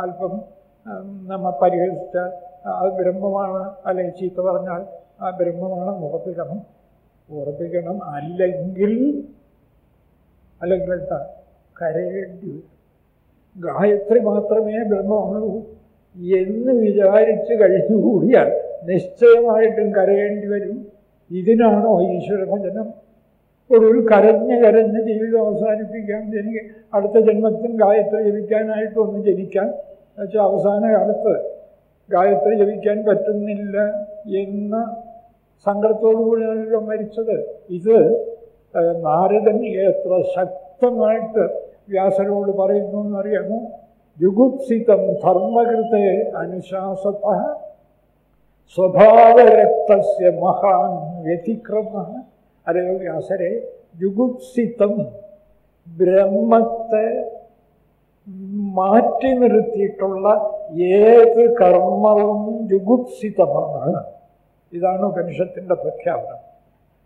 [SPEAKER 1] അല്പം നമ്മ പരിഹരിച്ച അത് ബ്രഹ്മമാണ് അല്ലെങ്കിൽ ചീത്ത പറഞ്ഞാൽ ആ ബ്രഹ്മമാണ് ഉറപ്പിക്കണം. ഉറപ്പിക്കണം അല്ലെങ്കിൽ അല്ലെങ്കിൽ എന്താ കരയേണ്ടി വരും. ഗായത്രി മാത്രമേ ബ്രഹ്മമുള്ളൂ എന്ന് വിചാരിച്ച് കഴിഞ്ഞുകൂടിയാൽ നിശ്ചയമായിട്ടും കരയേണ്ടി വരും. ഇതിനാണോ ഈശ്വരഭജനം? ഒടുവിൽ കരഞ്ഞ് കരഞ്ഞ് ജീവിതം അവസാനിപ്പിക്കാം എനിക്ക് അടുത്ത ജന്മത്തിൽ ഗായത്രി ജപിക്കാനായിട്ടൊന്ന് ജനിക്കാം എന്നുവെച്ചാൽ അവസാന കാലത്ത് ഗായത്രി ജപിക്കാൻ പറ്റുന്നില്ല എന്ന സങ്കടത്തോടുകൂടിയാണല്ലോ മരിച്ചത്. ഇത് നാരദൻ എത്ര ശക്തമായിട്ട് വ്യാസനോട് പറയുന്നു എന്നറിയാമോ? ജുഗുപ്സിതം ധർമ്മകൃത്തെ അനുശാസത. സ്വഭാവരക്തസ്യ മഹാൻ വ്യതിക്രമ. അറിയോ വ്യാസരെ ജുഗുപ്സിതം ബ്രഹ്മത്തെ മാറ്റി നിർത്തിയിട്ടുള്ള ഏത് കർമ്മവും ജുഗുപ്സിതമാണ്. ഇതാണ് ഉപനിഷത്തിന്റെ പ്രഖ്യാപനം.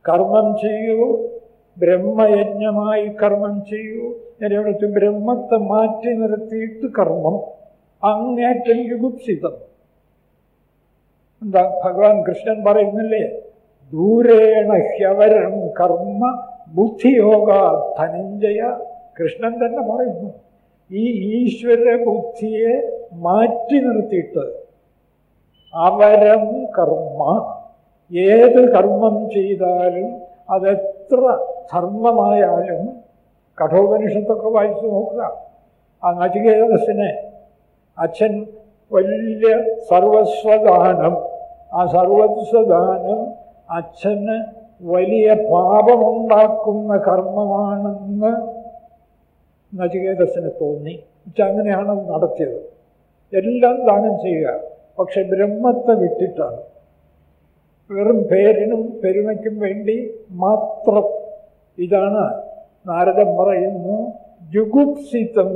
[SPEAKER 1] കർമ്മം ചെയ്യൂ ബ്രഹ്മയജ്ഞമായി കർമ്മം ചെയ്യൂ. എന്നിടത്ത് ബ്രഹ്മത്തെ മാറ്റി നിർത്തിയിട്ട് കർമ്മം. അങ്ങേറ്റം യുഗുപ്സിതം എന്താ? ഭഗവാൻ കൃഷ്ണൻ പറയുന്നില്ലേ? ദൂരേണ ഹ്യവരം കർമ്മ ബുദ്ധിയോഗ ധനഞ്ജയ. കൃഷ്ണൻ തന്നെ പറയുന്നു ഈ ഈശ്വര ബുദ്ധിയെ മാറ്റി നിർത്തിയിട്ട് അവരം കർമ്മ. ഏത് കർമ്മം ചെയ്താലും അതെത്ര ധർമ്മമായാലും കഠോപനിഷത്തൊക്കെ വായിച്ചു നോക്കുക. ആ നചികേതസിനെ അച്ഛൻ വലിയ സർവസ്വദാനം ആ സർവസ്വദാനം അച്ഛന് വലിയ പാപമുണ്ടാക്കുന്ന കർമ്മമാണെന്ന് നചികേതസിന് തോന്നി. അങ്ങനെയാണ് നടത്തിയത്. എല്ലാം ദാനം ചെയ്യുക. പക്ഷെ ബ്രഹ്മത്തെ വിട്ടിട്ടാണ്. വെറും പേരിനും പെരുമയ്ക്കും വേണ്ടി മാത്രം ഇതാണ് നാരദൻ പറയുന്നു ജുഗുപ്സിതം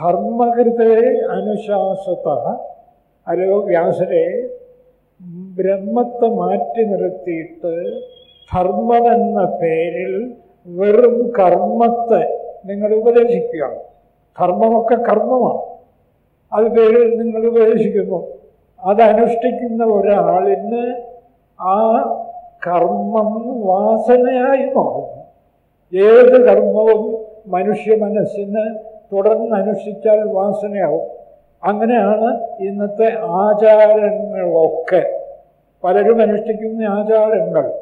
[SPEAKER 1] ധർമ്മകൃതേ അനുശാസത. അരോ വ്യാസരെ ബ്രഹ്മത്തെ മാറ്റി നിർത്തിയിട്ട് ധർമ്മമെന്ന പേരിൽ വെറും കർമ്മത്തെ നിങ്ങൾ ഉപദേശിക്കുക. ധർമ്മമൊക്കെ കർമ്മമാണ്. അത് പേരിൽ നിങ്ങൾ ഉപദേശിക്കുന്നു. അതനുഷ്ഠിക്കുന്ന ഒരാളിന് ആ കർമ്മം വാസനയായി മാറുന്നു. ഏത് കർമ്മവും മനുഷ്യ മനസ്സിന് തുടർന്ന് അനുഷ്ഠിച്ചാൽ വാസനയാവും. അങ്ങനെയാണ് ഇന്നത്തെ ആചാരങ്ങളൊക്കെ. പലരും അനുഷ്ഠിക്കുന്ന ആചാരങ്ങൾ.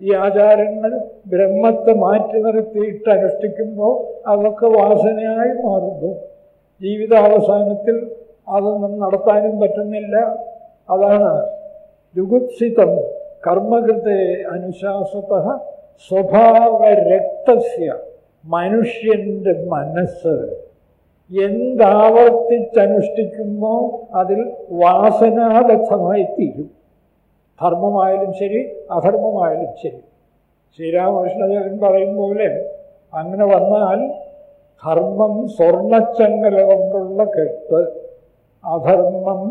[SPEAKER 1] ഈ ആചാരങ്ങൾ ബ്രഹ്മത്തെ മാറ്റി നിർത്തിയിട്ട് അനുഷ്ഠിക്കുമ്പോൾ അതൊക്കെ വാസനയായി മാറുന്നു. ജീവിതാവസാനത്തിൽ അതൊന്നും നടത്താനും പറ്റുന്നില്ല. അതാണ് ജുഗുപ്സിതം കർമ്മകൃത്തെ അനുശാസത സ്വഭാവരക്തസ്യ മനുഷ്യന്റെ മനസ്സ്. എന്താവർത്തിച്ചനുഷ്ഠിക്കുമോ അതിൽ വാസനാബദ്ധമായി തീരും ധർമ്മമായാലും ശരി അധർമ്മമായാലും ശരി. ശ്രീരാമകൃഷ്ണദേവൻ പറയും പോലെ അങ്ങനെ വന്നാൽ ധർമ്മം സ്വർണച്ചങ്ങല കൊണ്ടുള്ള കെട്ട് അധർമ്മം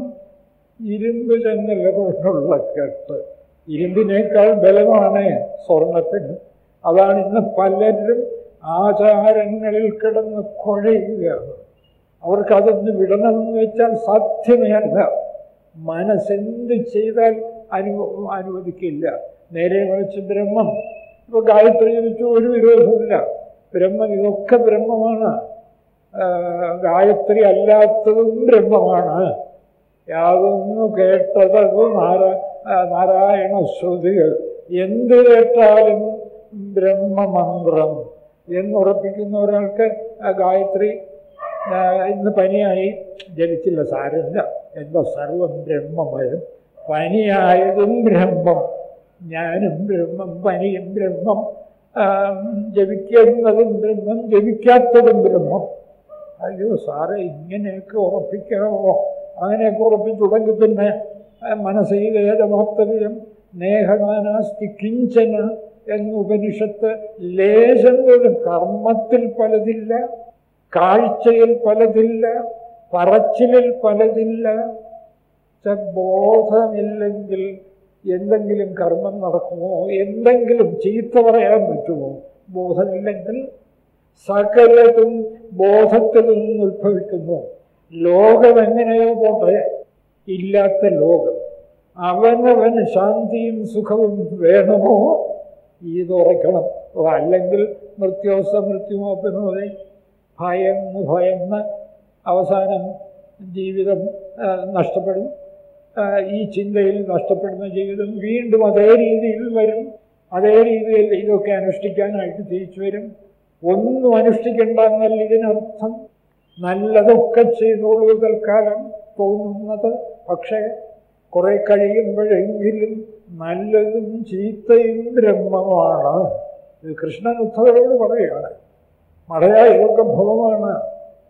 [SPEAKER 1] ഇരുമ്പ് ചങ്ങല കൊണ്ടുള്ള കെട്ട്. ഇരുമ്പിനേക്കാൾ ബലമാണ് സ്വർണത്തിന്. അതാണ് ഇന്ന് പലരും ആചാരങ്ങളിൽ കിടന്ന് കുഴയുകയാണ് അവർക്കതൊന്ന് വിടണമെന്ന് വെച്ചാൽ സാധ്യമേ അല്ല മനസ്സെന്ത് ചെയ്താൽ അനു അനുവദിക്കില്ല. നേരെ മറിച്ച് ബ്രഹ്മം. ഇപ്പോൾ ഗായത്രി ജപിച്ചു ഒരു വിരോധമില്ല ബ്രഹ്മം ഇതൊക്കെ ബ്രഹ്മമാണ്. ഗായത്രി അല്ലാത്തതും ബ്രഹ്മമാണ്. യാതൊന്നു കേട്ടതും നാര ആ, നാരായണ ശ്രുതികൾ എന്ത് കേട്ടാലും ബ്രഹ്മമന്ത്രം എന്നുറപ്പിക്കുന്ന ഒരാൾക്ക് ഗായത്രി ഇന്ന് പനിയായി ജനിച്ചില്ല സാരമില്ല. എന്താ സർവം ബ്രഹ്മമയം? പനിയായതും ബ്രഹ്മം ഞാനും ബ്രഹ്മം പനിയും ബ്രഹ്മം ജപിക്കുന്നതും ബ്രഹ്മം ജപിക്കാത്തതും ബ്രഹ്മം. അയ്യോ സാറേ ഇങ്ങനെയൊക്കെ ഉറപ്പിക്കണമോ അങ്ങനെയൊക്കെ ഉറപ്പിച്ചുടങ്ങി പിന്നെ വേദമാപ്തവ്യം നേഹനാനാസ്തി കിഞ്ചന എന്ന ഉപനിഷത്ത് ലേശം പോലും കർമ്മത്തിൽ പലതില്ല കാഴ്ചയിൽ പലതില്ല പറച്ചിലിൽ പലതില്ല. ബോധമില്ലെങ്കിൽ എന്തെങ്കിലും കർമ്മം നടക്കുമോ? എന്തെങ്കിലും ചീത്ത പറയാൻ പറ്റുമോ? ബോധമില്ലെങ്കിൽ സകലതും ബോധത്തിൽ നിന്ന് ഉത്ഭവിക്കുന്നു. ലോകം എങ്ങനെയോ പോട്ടെ ഇല്ലാത്ത ലോകം. അവനവന് ശാന്തിയും സുഖവും വേണമോ? ഇതുറയ്ക്കണം അല്ലെങ്കിൽ മൃത്യോസ മൃത്യുമോപ്പനോടെ ഭയന്ന് ഭയന്ന് അവസാനം ജീവിതം നഷ്ടപ്പെടും. ഈ ചിന്തയിൽ നഷ്ടപ്പെടുന്ന ജീവിതം വീണ്ടും അതേ രീതിയിൽ വരും. അതേ രീതിയിൽ ഇതൊക്കെ അനുഷ്ഠിക്കാനായിട്ട് തിരിച്ചു വരും. ഒന്നും അനുഷ്ഠിക്കേണ്ട എന്നല്ല ഇതിനർത്ഥം. നല്ലതൊക്കെ ചെയ്തോളൂ തൽക്കാലം തോന്നുന്നത്. പക്ഷേ കുറെ കഴിയുമ്പോഴെങ്കിലും നല്ലതും ചീത്തയും ബ്രഹ്മമാണ്. ഇത് കൃഷ്ണൻ ഉദ്ധവരോട് പറയുകയാണ് മടയാ ഇതൊക്കെ ഭ്രമമാണ്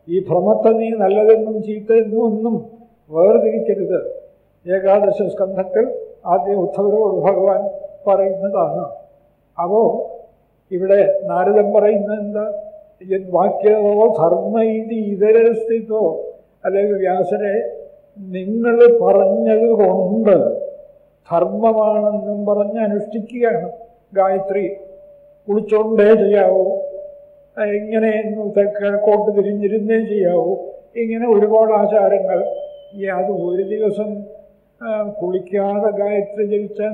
[SPEAKER 1] ഈ ഭ്രമത്തെ നീ നല്ലതെന്നും ചീത്തയെന്നും ഒന്നും വേർതിരിക്കരുത്. ഏകാദശ സ്കന്ധത്തിൽ ആദ്യം ഉദ്ധവരോട് ഭഗവാൻ പറയുന്നതാണ്. അപ്പോൾ ഇവിടെ നാരദൻ പറയുന്നത് എന്താ? യത് വാക്യമോ ധർമ്മ ഇത് ഇതരസ്ഥിതോ അല്ലെങ്കിൽ വ്യാസരെ നിങ്ങൾ പറഞ്ഞത് കൊണ്ട് ധർമ്മമാണെന്നും പറഞ്ഞ് അനുഷ്ഠിക്കുകയാണ്. ഗായത്രി കുളിച്ചോണ്ടേ ചെയ്യാവൂ. ഇങ്ങനെ കിഴക്കോട്ട് തിരിഞ്ഞിരുന്നേ ചെയ്യാവോ. ഇങ്ങനെ ഒരുപാട് ആചാരങ്ങൾ. ഈ അത് ഒരു ദിവസം കുളിക്കാതെ ഗായത്രി ജപിച്ചാൽ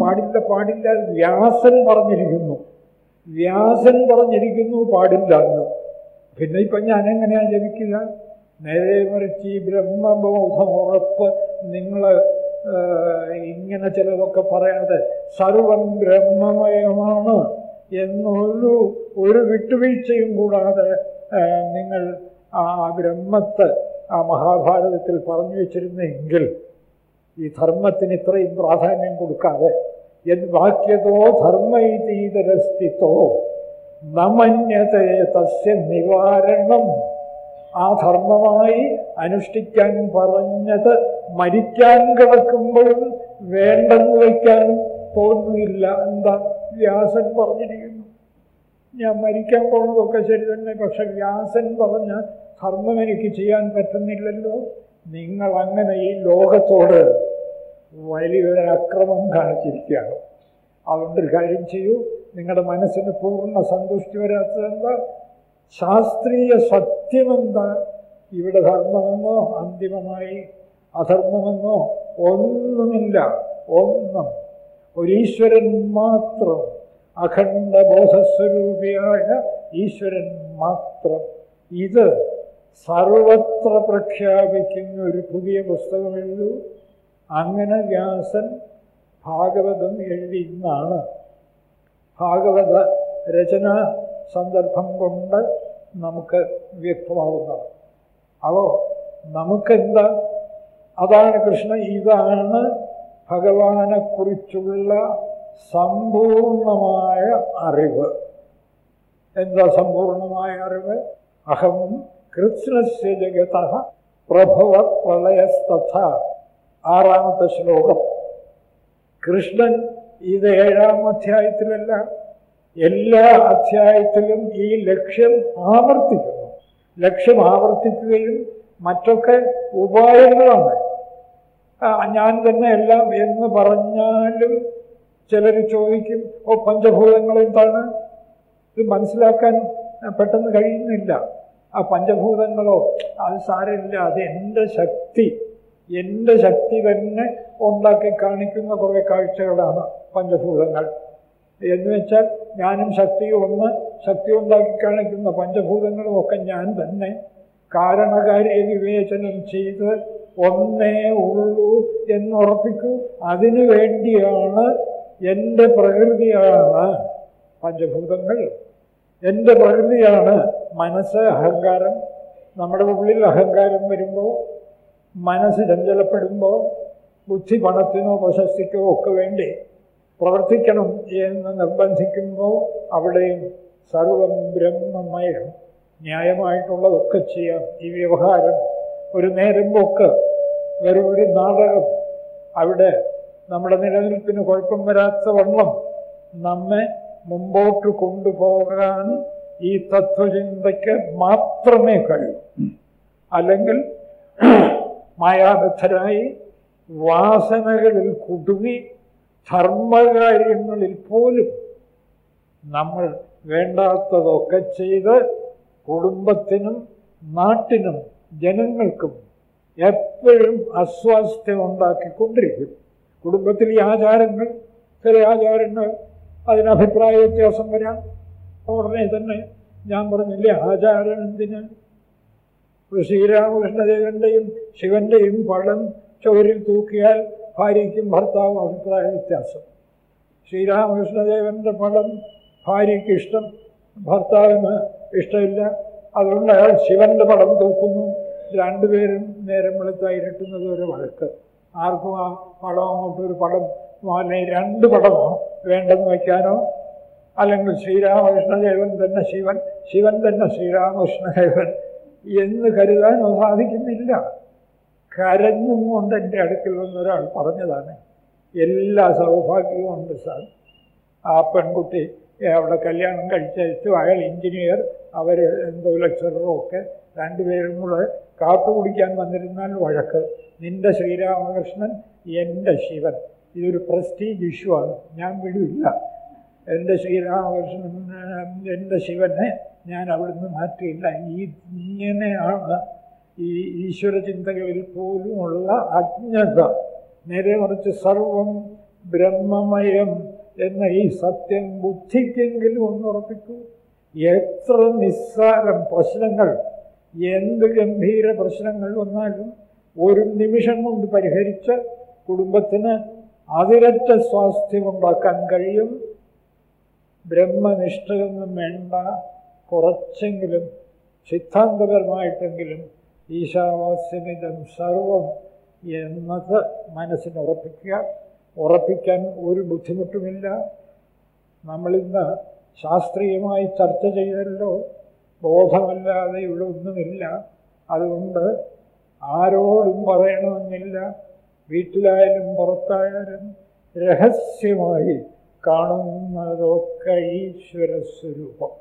[SPEAKER 1] പാടില്ല പാടില്ല വ്യാസൻ പറഞ്ഞിരിക്കുന്നു. വ്യാസൻ പറഞ്ഞിരിക്കുന്നു പാടില്ല എന്ന്. പിന്നെ ഇപ്പം ഞാൻ എങ്ങനെയാ ജപിക്കുക? നേരെ മറിച്ച് ഈ ബ്രഹ്മബോധം ഉറപ്പ് നിങ്ങൾ ഇങ്ങനെ ചിലതൊക്കെ പറയാതെ സർവം ബ്രഹ്മമയമാണ് എന്നൊരു ഒരു വിട്ടുവീഴ്ചയും കൂടാതെ നിങ്ങൾ ആ ബ്രഹ്മത്തെ ആ മഹാഭാരതത്തിൽ പറഞ്ഞു വെച്ചിരുന്നെങ്കിൽ ഈ ധർമ്മത്തിന് ഇത്രയും പ്രാധാന്യം കൊടുക്കാതെ എന്ത് വാക്യതോ ധർമ്മീതരസ്ഥിത്തോ നമന്യതേ തസ്യ നിവാരണം. ആ ധർമ്മമായി അനുഷ്ഠിക്കാൻ പറഞ്ഞത് മരിക്കാൻ കിടക്കുമ്പോഴും വേണ്ടെന്ന് വയ്ക്കാൻ തോന്നുന്നില്ല. എന്താ വ്യാസൻ പറഞ്ഞിരിക്കുന്നു? ഞാൻ മരിക്കാൻ പോകുന്നതൊക്കെ ശരി തന്നെ പക്ഷെ വ്യാസൻ പറഞ്ഞ ധർമ്മം എനിക്ക് ചെയ്യാൻ പറ്റുന്നില്ലല്ലോ. നിങ്ങൾ അങ്ങനെ ഈ ലോകത്തോട് വലിയൊരു അക്രമം കാണിച്ചിരിക്കുകയാണ്. അതുകൊണ്ടൊരു കാര്യം ചെയ്യൂ. നിങ്ങളുടെ മനസ്സിന് പൂർണ സന്തുഷ്ടി വരാത്തത് എന്താ? ശാസ്ത്രീയ സത്യമെന്താ? ഇവിടെ ധർമ്മമെന്നോ അന്തിമമായി അധർമ്മമെന്നോ ഒന്നുമില്ല. ഒന്നും. ഒരീശ്വരൻ മാത്രം. അഖണ്ഡ ബോധസ്വരൂപിയായ ഈശ്വരൻ മാത്രം. ഇത് സർവത്ര പ്രഖ്യാപിക്കുന്ന ഒരു പുതിയ പുസ്തകം എഴുതൂ അങ്ങനെ വ്യാസൻ ഭാഗവതം എഴുതി ഇന്നാണ് ഭാഗവത രചന സന്ദർഭം കൊണ്ട് നമുക്ക് വ്യക്തമാവുന്നത് അപ്പോൾ നമുക്കെന്താ? അതാണ് കൃഷ്ണ ഇതാണ് ഭഗവാനെക്കുറിച്ചുള്ള സമ്പൂർണമായ അറിവ്. എന്താ സമ്പൂർണമായ അറിവ്? അഹം കൃഷ്ണസ്യ ജഗത പ്രഭവ പ്രളയസ്തഥ ആറാമത്തെ ശ്ലോകം. കൃഷ്ണൻ ഇത് ഏഴാം അധ്യായത്തിലല്ല എല്ലാ അധ്യായത്തിലും ഈ ലക്ഷ്യം ആവർത്തിക്കുന്നു. ലക്ഷ്യം ആവർത്തിക്കുകയും മറ്റൊക്കെ ഉപായങ്ങളാണ്. ഞാൻ തന്നെ എല്ലാം എന്ന് പറഞ്ഞാലും ചിലർ ചോദിക്കും ഓ പഞ്ചഭൂതങ്ങൾ എന്താണ്? ഇത് മനസ്സിലാക്കാൻ പെട്ടെന്ന് കഴിയുന്നില്ല. ആ പഞ്ചഭൂതങ്ങളോ അത് സാരമില്ല. അത് എന്റെ ശക്തി. എന്റെ ശക്തി തന്നെ ഉണ്ടാക്കി കാണിക്കുന്ന കുറേ കാഴ്ചകളാണ് പഞ്ചഭൂതങ്ങൾ. എന്ന് വെച്ചാൽ ഞാനും ശക്തിയും ഒന്ന് ശക്തി ഉണ്ടാക്കി കാണിക്കുന്ന പഞ്ചഭൂതങ്ങളും ഒക്കെ ഞാൻ തന്നെ കാരണകാര്യ വിവേചനം ചെയ്ത് ഒന്നേ ഉള്ളൂ എന്നുറപ്പിക്കൂ. അതിനു വേണ്ടിയാണ് എന്റെ പ്രകൃതിയാണ് പഞ്ചഭൂതങ്ങൾ. എന്റെ പ്രകൃതിയാണ് മനസ്സ് അഹങ്കാരം. നമ്മുടെ ഉള്ളിൽ അഹങ്കാരം വരുമ്പോൾ മനസ്സ് ചഞ്ചലപ്പെടുമ്പോൾ ബുദ്ധി പണത്തിനോ പ്രശസ്തിക്കോ ഒക്കെ വേണ്ടി പ്രവർത്തിക്കണം എന്ന് നിർബന്ധിക്കുമ്പോൾ അവിടെയും സർവം ബ്രഹ്മമയം ന്യായമായിട്ടുള്ളതൊക്കെ ചെയ്യാം. ഈ വ്യവഹാരം ഒരു നേരം പോക്ക് വെറും ഒരു നാടകം. അവിടെ നമ്മുടെ നിലനിൽപ്പിന് കുഴപ്പം വരാത്ത വണ്ണം നമ്മെ മുമ്പോട്ട് കൊണ്ടുപോകാൻ ഈ തത്വചിന്തയ്ക്ക് മാത്രമേ കഴിയൂ. അല്ലെങ്കിൽ മായാബദ്ധരായി വാസനകളിൽ കുടുങ്ങി ധർമ്മകാര്യങ്ങളിൽ പോലും നമ്മൾ വേണ്ടാത്തതൊക്കെ ചെയ്ത് കുടുംബത്തിനും നാട്ടിനും ജനങ്ങൾക്കും എപ്പോഴും അസ്വാസ്ഥ്യം ഉണ്ടാക്കിക്കൊണ്ടിരിക്കും. കുടുംബത്തിൽ ഈ ആചാരങ്ങൾ ചില ആചാരങ്ങൾ അതിന് അഭിപ്രായ വ്യത്യാസം വരാം. ഉടനെ തന്നെ ഞാൻ പറഞ്ഞില്ലേ ആചാരം എന്തിന്? ശ്രീരാമകൃഷ്ണദേവന്റെയും ശിവന്റെയും പടം ചോരിൽ തൂക്കിയാൽ ഭാര്യയ്ക്കും ഭർത്താവും അഭിപ്രായ വ്യത്യാസം. ശ്രീരാമകൃഷ്ണദേവന്റെ പടം ഭാര്യയ്ക്ക് ഇഷ്ടം ഭർത്താവിന് ഇഷ്ടമില്ല. അതുകൊണ്ട് അയാൾ ശിവന്റെ പടം തൂക്കുന്നു രണ്ടുപേരും നേരം വെളുത്തായിരുട്ടുന്നത് ഒരു വഴക്ക്. ആർക്കും ആ പടം അങ്ങോട്ട് ഒരു പടം അല്ലെങ്കിൽ രണ്ട് പടമോ വേണ്ടെന്ന് വയ്ക്കാനോ? അല്ലെങ്കിൽ ശ്രീരാമകൃഷ്ണദേവൻ തന്നെ ശിവൻ ശിവൻ തന്നെ ശ്രീരാമകൃഷ്ണദേവൻ എന്ന് കരുതാനോ സാധിക്കുന്നില്ല. കരഞ്ഞും കൊണ്ട് എന്റെ അടുക്കൽ വന്നൊരാൾ പറഞ്ഞതാണ് എല്ലാ സൗഭാഗ്യവും ഉണ്ട് സാർ. ആ പെൺകുട്ടി അവിടെ കല്യാണം കഴിച്ചയച്ചു അയാൾ എഞ്ചിനീയർ അവർ എന്തോ ലെക്ചററും ഒക്കെ. രണ്ടുപേരും കൂടെ കാത്തു കുടിക്കാൻ വന്നിരുന്നാൽ വഴക്ക്. നിന്റെ ശ്രീരാമകൃഷ്ണൻ എന്റെ ശിവൻ. ഇതൊരു പ്രസ്റ്റീജ് ഇഷ്യൂ ആണ്. ഞാൻ വിടില്ല. എന്റെ ശ്രീരാമകൃഷ്ണൻ എന്റെ ശിവനെ ഞാൻ അവിടുന്ന് മാറ്റിയില്ല. ഇങ്ങനെയാണ് ഈ ഈശ്വര ചിന്തകളിൽ പോലുമുള്ള അജ്ഞത നേരെ മറിച്ച് സർവം ബ്രഹ്മമയം എന്ന ഈ സത്യം ബുദ്ധിക്കെങ്കിലും ഒന്ന് ഉറപ്പിക്കൂ എത്ര നിസ്സാരം പ്രശ്നങ്ങൾ എന്ത് ഗംഭീര പ്രശ്നങ്ങൾ വന്നാലും ഒരു നിമിഷം കൊണ്ട് പരിഹരിച്ച് കുടുംബത്തിന് അതിരറ്റ സ്വാസ്ഥ്യമുണ്ടാക്കാൻ കഴിയും. ബ്രഹ്മനിഷ്ഠയൊന്നും വേണ്ട കുറച്ചെങ്കിലും സിദ്ധാന്തപരമായിട്ടെങ്കിലും ഈശാവാസ്യമിതം സർവം എന്നത് മനസ്സിന് ഉറപ്പിക്കുക. ഉറപ്പിക്കാൻ ഒരു ബുദ്ധിമുട്ടുമില്ല. നമ്മളിന്ന് ശാസ്ത്രീയമായി ചർച്ച ചെയ്തല്ലോ ബോധമല്ലാതെ ഇവിടെ ഒന്നുമില്ല. അതുകൊണ്ട് ആരോടും പറയണമെന്നില്ല. വീട്ടിലായാലും പുറത്തായാലും രഹസ്യമായി കാണുന്നതൊക്കെ ഈശ്വര സ്വരൂപം.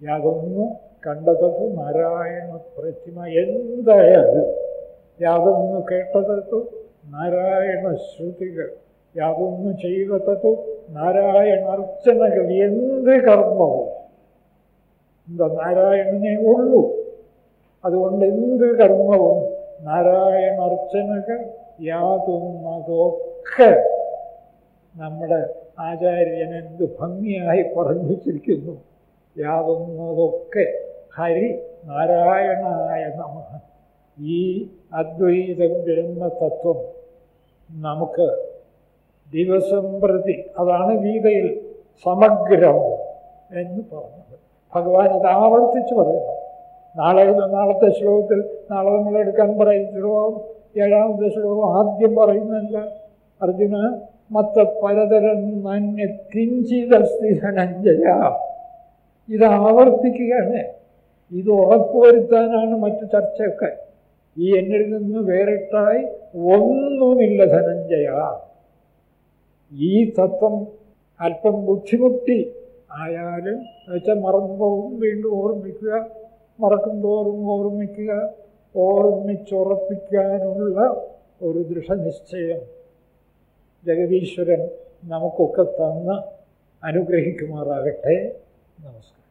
[SPEAKER 1] യാതൊന്നു കണ്ടതത് നാരായണ പ്രതിമ എന്തായാലും യാതൊന്നു കേട്ടതത്തു നാരായണ ശ്രുതികൾ യാതൊന്നു ചെയ്തതത്തു നാരായണ അർച്ചനകൾ. എന്ത് കർമ്മവും? എന്താ നാരായണനെ ഉള്ളൂ? അതുകൊണ്ട് എന്ത് കർമ്മവും? നാരായണ അർച്ചനകൾ യാതൊന്നതൊക്കെ നമ്മുടെ ആചാര്യൻ എന്ത് ഭംഗിയായി പറഞ്ഞിരിക്കുന്നു യാതൊന്നതൊക്കെ ഹരി നാരായണായ നമ. ഈ അദ്വൈത ബ്രഹ്മതത്വം നമുക്ക് ദിവസം പ്രതി അതാണ് ഗീതയിൽ സമഗ്രം എന്ന് പറഞ്ഞത്. ഭഗവാൻ അത് ആവർത്തിച്ച് പറയുന്നു. നാളെ നാളത്തെ ശ്ലോകത്തിൽ നാളെ നമ്മൾ എടുക്കാൻ ശ്ലോകം ഏഴാമത്തെ ശ്ലോകം ആദ്യം പറയുന്നില്ല അർജുന മത്ത പലതരം നന്യ കിഞ്ചിതസ്തി ധനഞ്ജയ ഇത് ആവർത്തിക്കുകയാണ്. ഇത് ഉറപ്പുവരുത്താനാണ് മറ്റു ചർച്ചയൊക്കെ. ഈ എന്നിൽ നിന്ന് വേറിട്ടായി ഒന്നുമില്ല ധനഞ്ജയ. ഈ തത്വം അല്പം ബുദ്ധിമുട്ടി ആയാലും വെച്ചാൽ മറന്നു പോകും വീണ്ടും ഓർമ്മിക്കുക മറക്കും തോറും ഓർമ്മിക്കുക ഓർമ്മിച്ചുറപ്പിക്കാനുള്ള ഒരു ദൃഢനിശ്ചയം ജഗതീശ്വരൻ നമുക്കൊക്കെ തന്ന് അനുഗ്രഹിക്കുമാറാകട്ടെ. നമസ്കാരം.